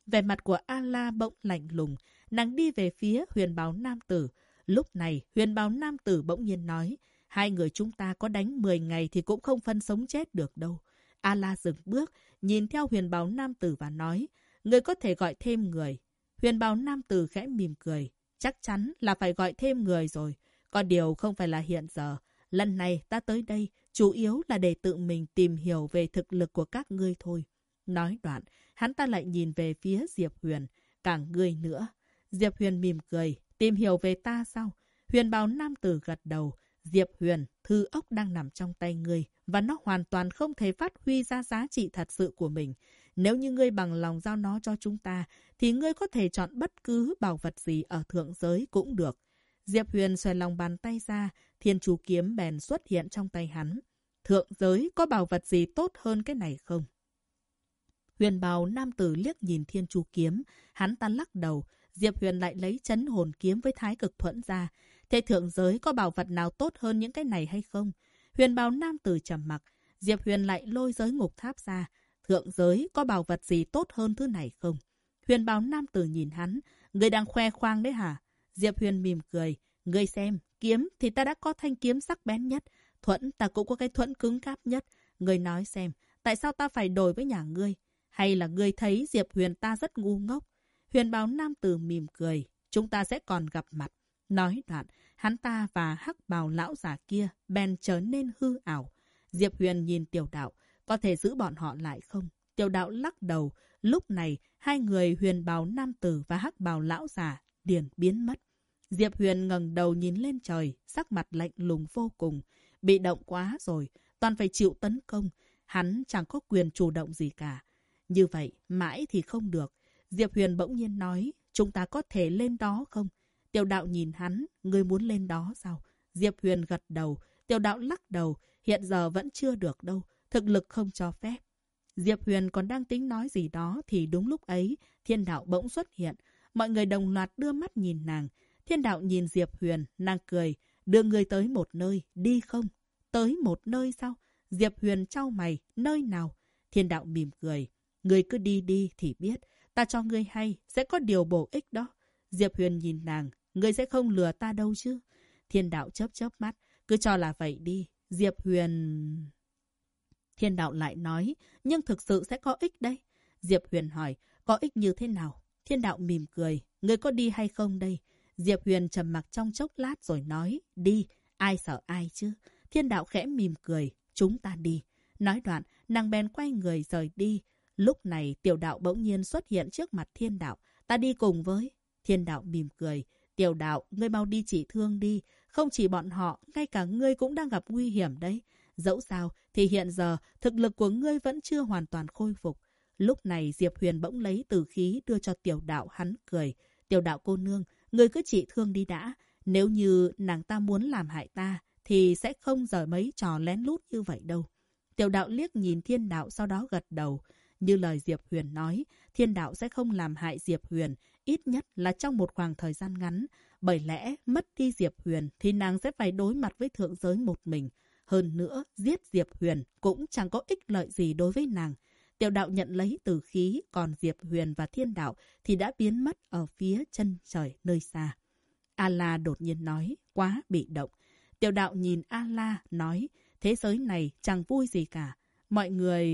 Vẻ mặt của A-la bỗng lạnh lùng, nàng đi về phía huyền bào nam tử. Lúc này, huyền bào nam tử bỗng nhiên nói, hai người chúng ta có đánh 10 ngày thì cũng không phân sống chết được đâu. A-la dừng bước, nhìn theo huyền bào nam tử và nói, người có thể gọi thêm người. Huyền bào nam tử khẽ mỉm cười, chắc chắn là phải gọi thêm người rồi. Có điều không phải là hiện giờ. Lần này ta tới đây, chủ yếu là để tự mình tìm hiểu về thực lực của các ngươi thôi. Nói đoạn, hắn ta lại nhìn về phía Diệp Huyền, càng ngươi nữa. Diệp Huyền mỉm cười, tìm hiểu về ta sao? Huyền báo nam tử gật đầu. Diệp Huyền, thư ốc đang nằm trong tay ngươi và nó hoàn toàn không thể phát huy ra giá trị thật sự của mình. Nếu như ngươi bằng lòng giao nó cho chúng ta, thì ngươi có thể chọn bất cứ bảo vật gì ở thượng giới cũng được. Diệp Huyền xoay lòng bàn tay ra, thiên chú kiếm bèn xuất hiện trong tay hắn. Thượng giới có bảo vật gì tốt hơn cái này không? Huyền bào nam tử liếc nhìn thiên chú kiếm, hắn ta lắc đầu. Diệp Huyền lại lấy chấn hồn kiếm với thái cực thuẫn ra. Thế thượng giới có bảo vật nào tốt hơn những cái này hay không? Huyền bào nam tử trầm mặc. Diệp Huyền lại lôi giới ngục tháp ra. Thượng giới có bảo vật gì tốt hơn thứ này không? Huyền bào nam tử nhìn hắn. Người đang khoe khoang đấy hả? Diệp Huyền mỉm cười. người xem, kiếm thì ta đã có thanh kiếm sắc bén nhất. Thuẫn ta cũng có cái thuẫn cứng cáp nhất. người nói xem, tại sao ta phải đổi với nhà ngươi? Hay là ngươi thấy Diệp Huyền ta rất ngu ngốc? Huyền báo nam tử mỉm cười. Chúng ta sẽ còn gặp mặt. Nói đoạn, hắn ta và hắc bào lão già kia bèn trở nên hư ảo. Diệp Huyền nhìn tiểu đạo. Có thể giữ bọn họ lại không? Tiểu đạo lắc đầu. Lúc này, hai người huyền bào nam tử và hắc bào lão già điền biến mất. Diệp Huyền ngẩng đầu nhìn lên trời, sắc mặt lạnh lùng vô cùng. Bị động quá rồi, toàn phải chịu tấn công. Hắn chẳng có quyền chủ động gì cả. Như vậy, mãi thì không được. Diệp Huyền bỗng nhiên nói, chúng ta có thể lên đó không? Tiểu đạo nhìn hắn, ngươi muốn lên đó sao? Diệp Huyền gật đầu, tiểu đạo lắc đầu, hiện giờ vẫn chưa được đâu, thực lực không cho phép. Diệp Huyền còn đang tính nói gì đó thì đúng lúc ấy, thiên đạo bỗng xuất hiện. Mọi người đồng loạt đưa mắt nhìn nàng. Thiên đạo nhìn Diệp Huyền, nàng cười, đưa người tới một nơi, đi không? Tới một nơi sao? Diệp Huyền trao mày, nơi nào? Thiên đạo mỉm cười, người cứ đi đi thì biết, ta cho ngươi hay, sẽ có điều bổ ích đó. Diệp Huyền nhìn nàng, ngươi sẽ không lừa ta đâu chứ? Thiên đạo chớp chớp mắt, cứ cho là vậy đi. Diệp Huyền... Thiên đạo lại nói, nhưng thực sự sẽ có ích đấy. Diệp Huyền hỏi, có ích như thế nào? Thiên đạo mỉm cười, ngươi có đi hay không đây? Diệp Huyền trầm mặc trong chốc lát rồi nói, đi, ai sợ ai chứ? Thiên đạo khẽ mỉm cười, chúng ta đi. Nói đoạn, nàng bèn quay người rời đi. Lúc này tiểu đạo bỗng nhiên xuất hiện trước mặt thiên đạo. Ta đi cùng với. Thiên đạo mỉm cười. Tiểu đạo, ngươi mau đi chỉ thương đi. Không chỉ bọn họ, ngay cả ngươi cũng đang gặp nguy hiểm đấy. Dẫu sao, thì hiện giờ, thực lực của ngươi vẫn chưa hoàn toàn khôi phục. Lúc này Diệp Huyền bỗng lấy từ khí đưa cho tiểu đạo hắn cười. Tiểu đạo cô nương, ngươi cứ chỉ thương đi đã. Nếu như nàng ta muốn làm hại ta, thì sẽ không rời mấy trò lén lút như vậy đâu. Tiểu đạo liếc nhìn thiên đạo sau đó gật đầu. Như lời Diệp Huyền nói, thiên đạo sẽ không làm hại Diệp Huyền, ít nhất là trong một khoảng thời gian ngắn. Bởi lẽ, mất đi Diệp Huyền thì nàng sẽ phải đối mặt với thượng giới một mình. Hơn nữa, giết Diệp Huyền cũng chẳng có ích lợi gì đối với nàng. Tiểu đạo nhận lấy từ khí, còn Diệp Huyền và thiên đạo thì đã biến mất ở phía chân trời nơi xa. A-la đột nhiên nói, quá bị động. Tiểu đạo nhìn A-la nói, thế giới này chẳng vui gì cả. Mọi người...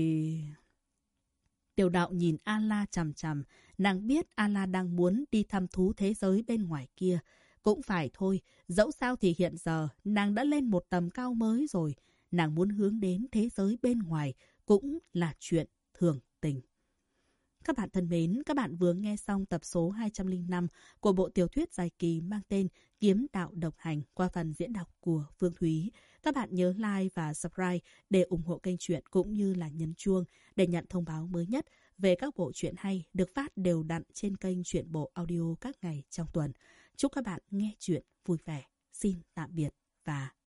Tiểu đạo nhìn Ala chằm chằm, nàng biết ala đang muốn đi thăm thú thế giới bên ngoài kia. Cũng phải thôi, dẫu sao thì hiện giờ nàng đã lên một tầm cao mới rồi. Nàng muốn hướng đến thế giới bên ngoài cũng là chuyện thường tình. Các bạn thân mến, các bạn vừa nghe xong tập số 205 của bộ tiểu thuyết dài kỳ mang tên Kiếm đạo độc hành qua phần diễn đọc của Phương Thúy. Các bạn nhớ like và subscribe để ủng hộ kênh truyện cũng như là nhấn chuông để nhận thông báo mới nhất về các bộ truyện hay được phát đều đặn trên kênh truyện bộ audio các ngày trong tuần. Chúc các bạn nghe truyện vui vẻ. Xin tạm biệt và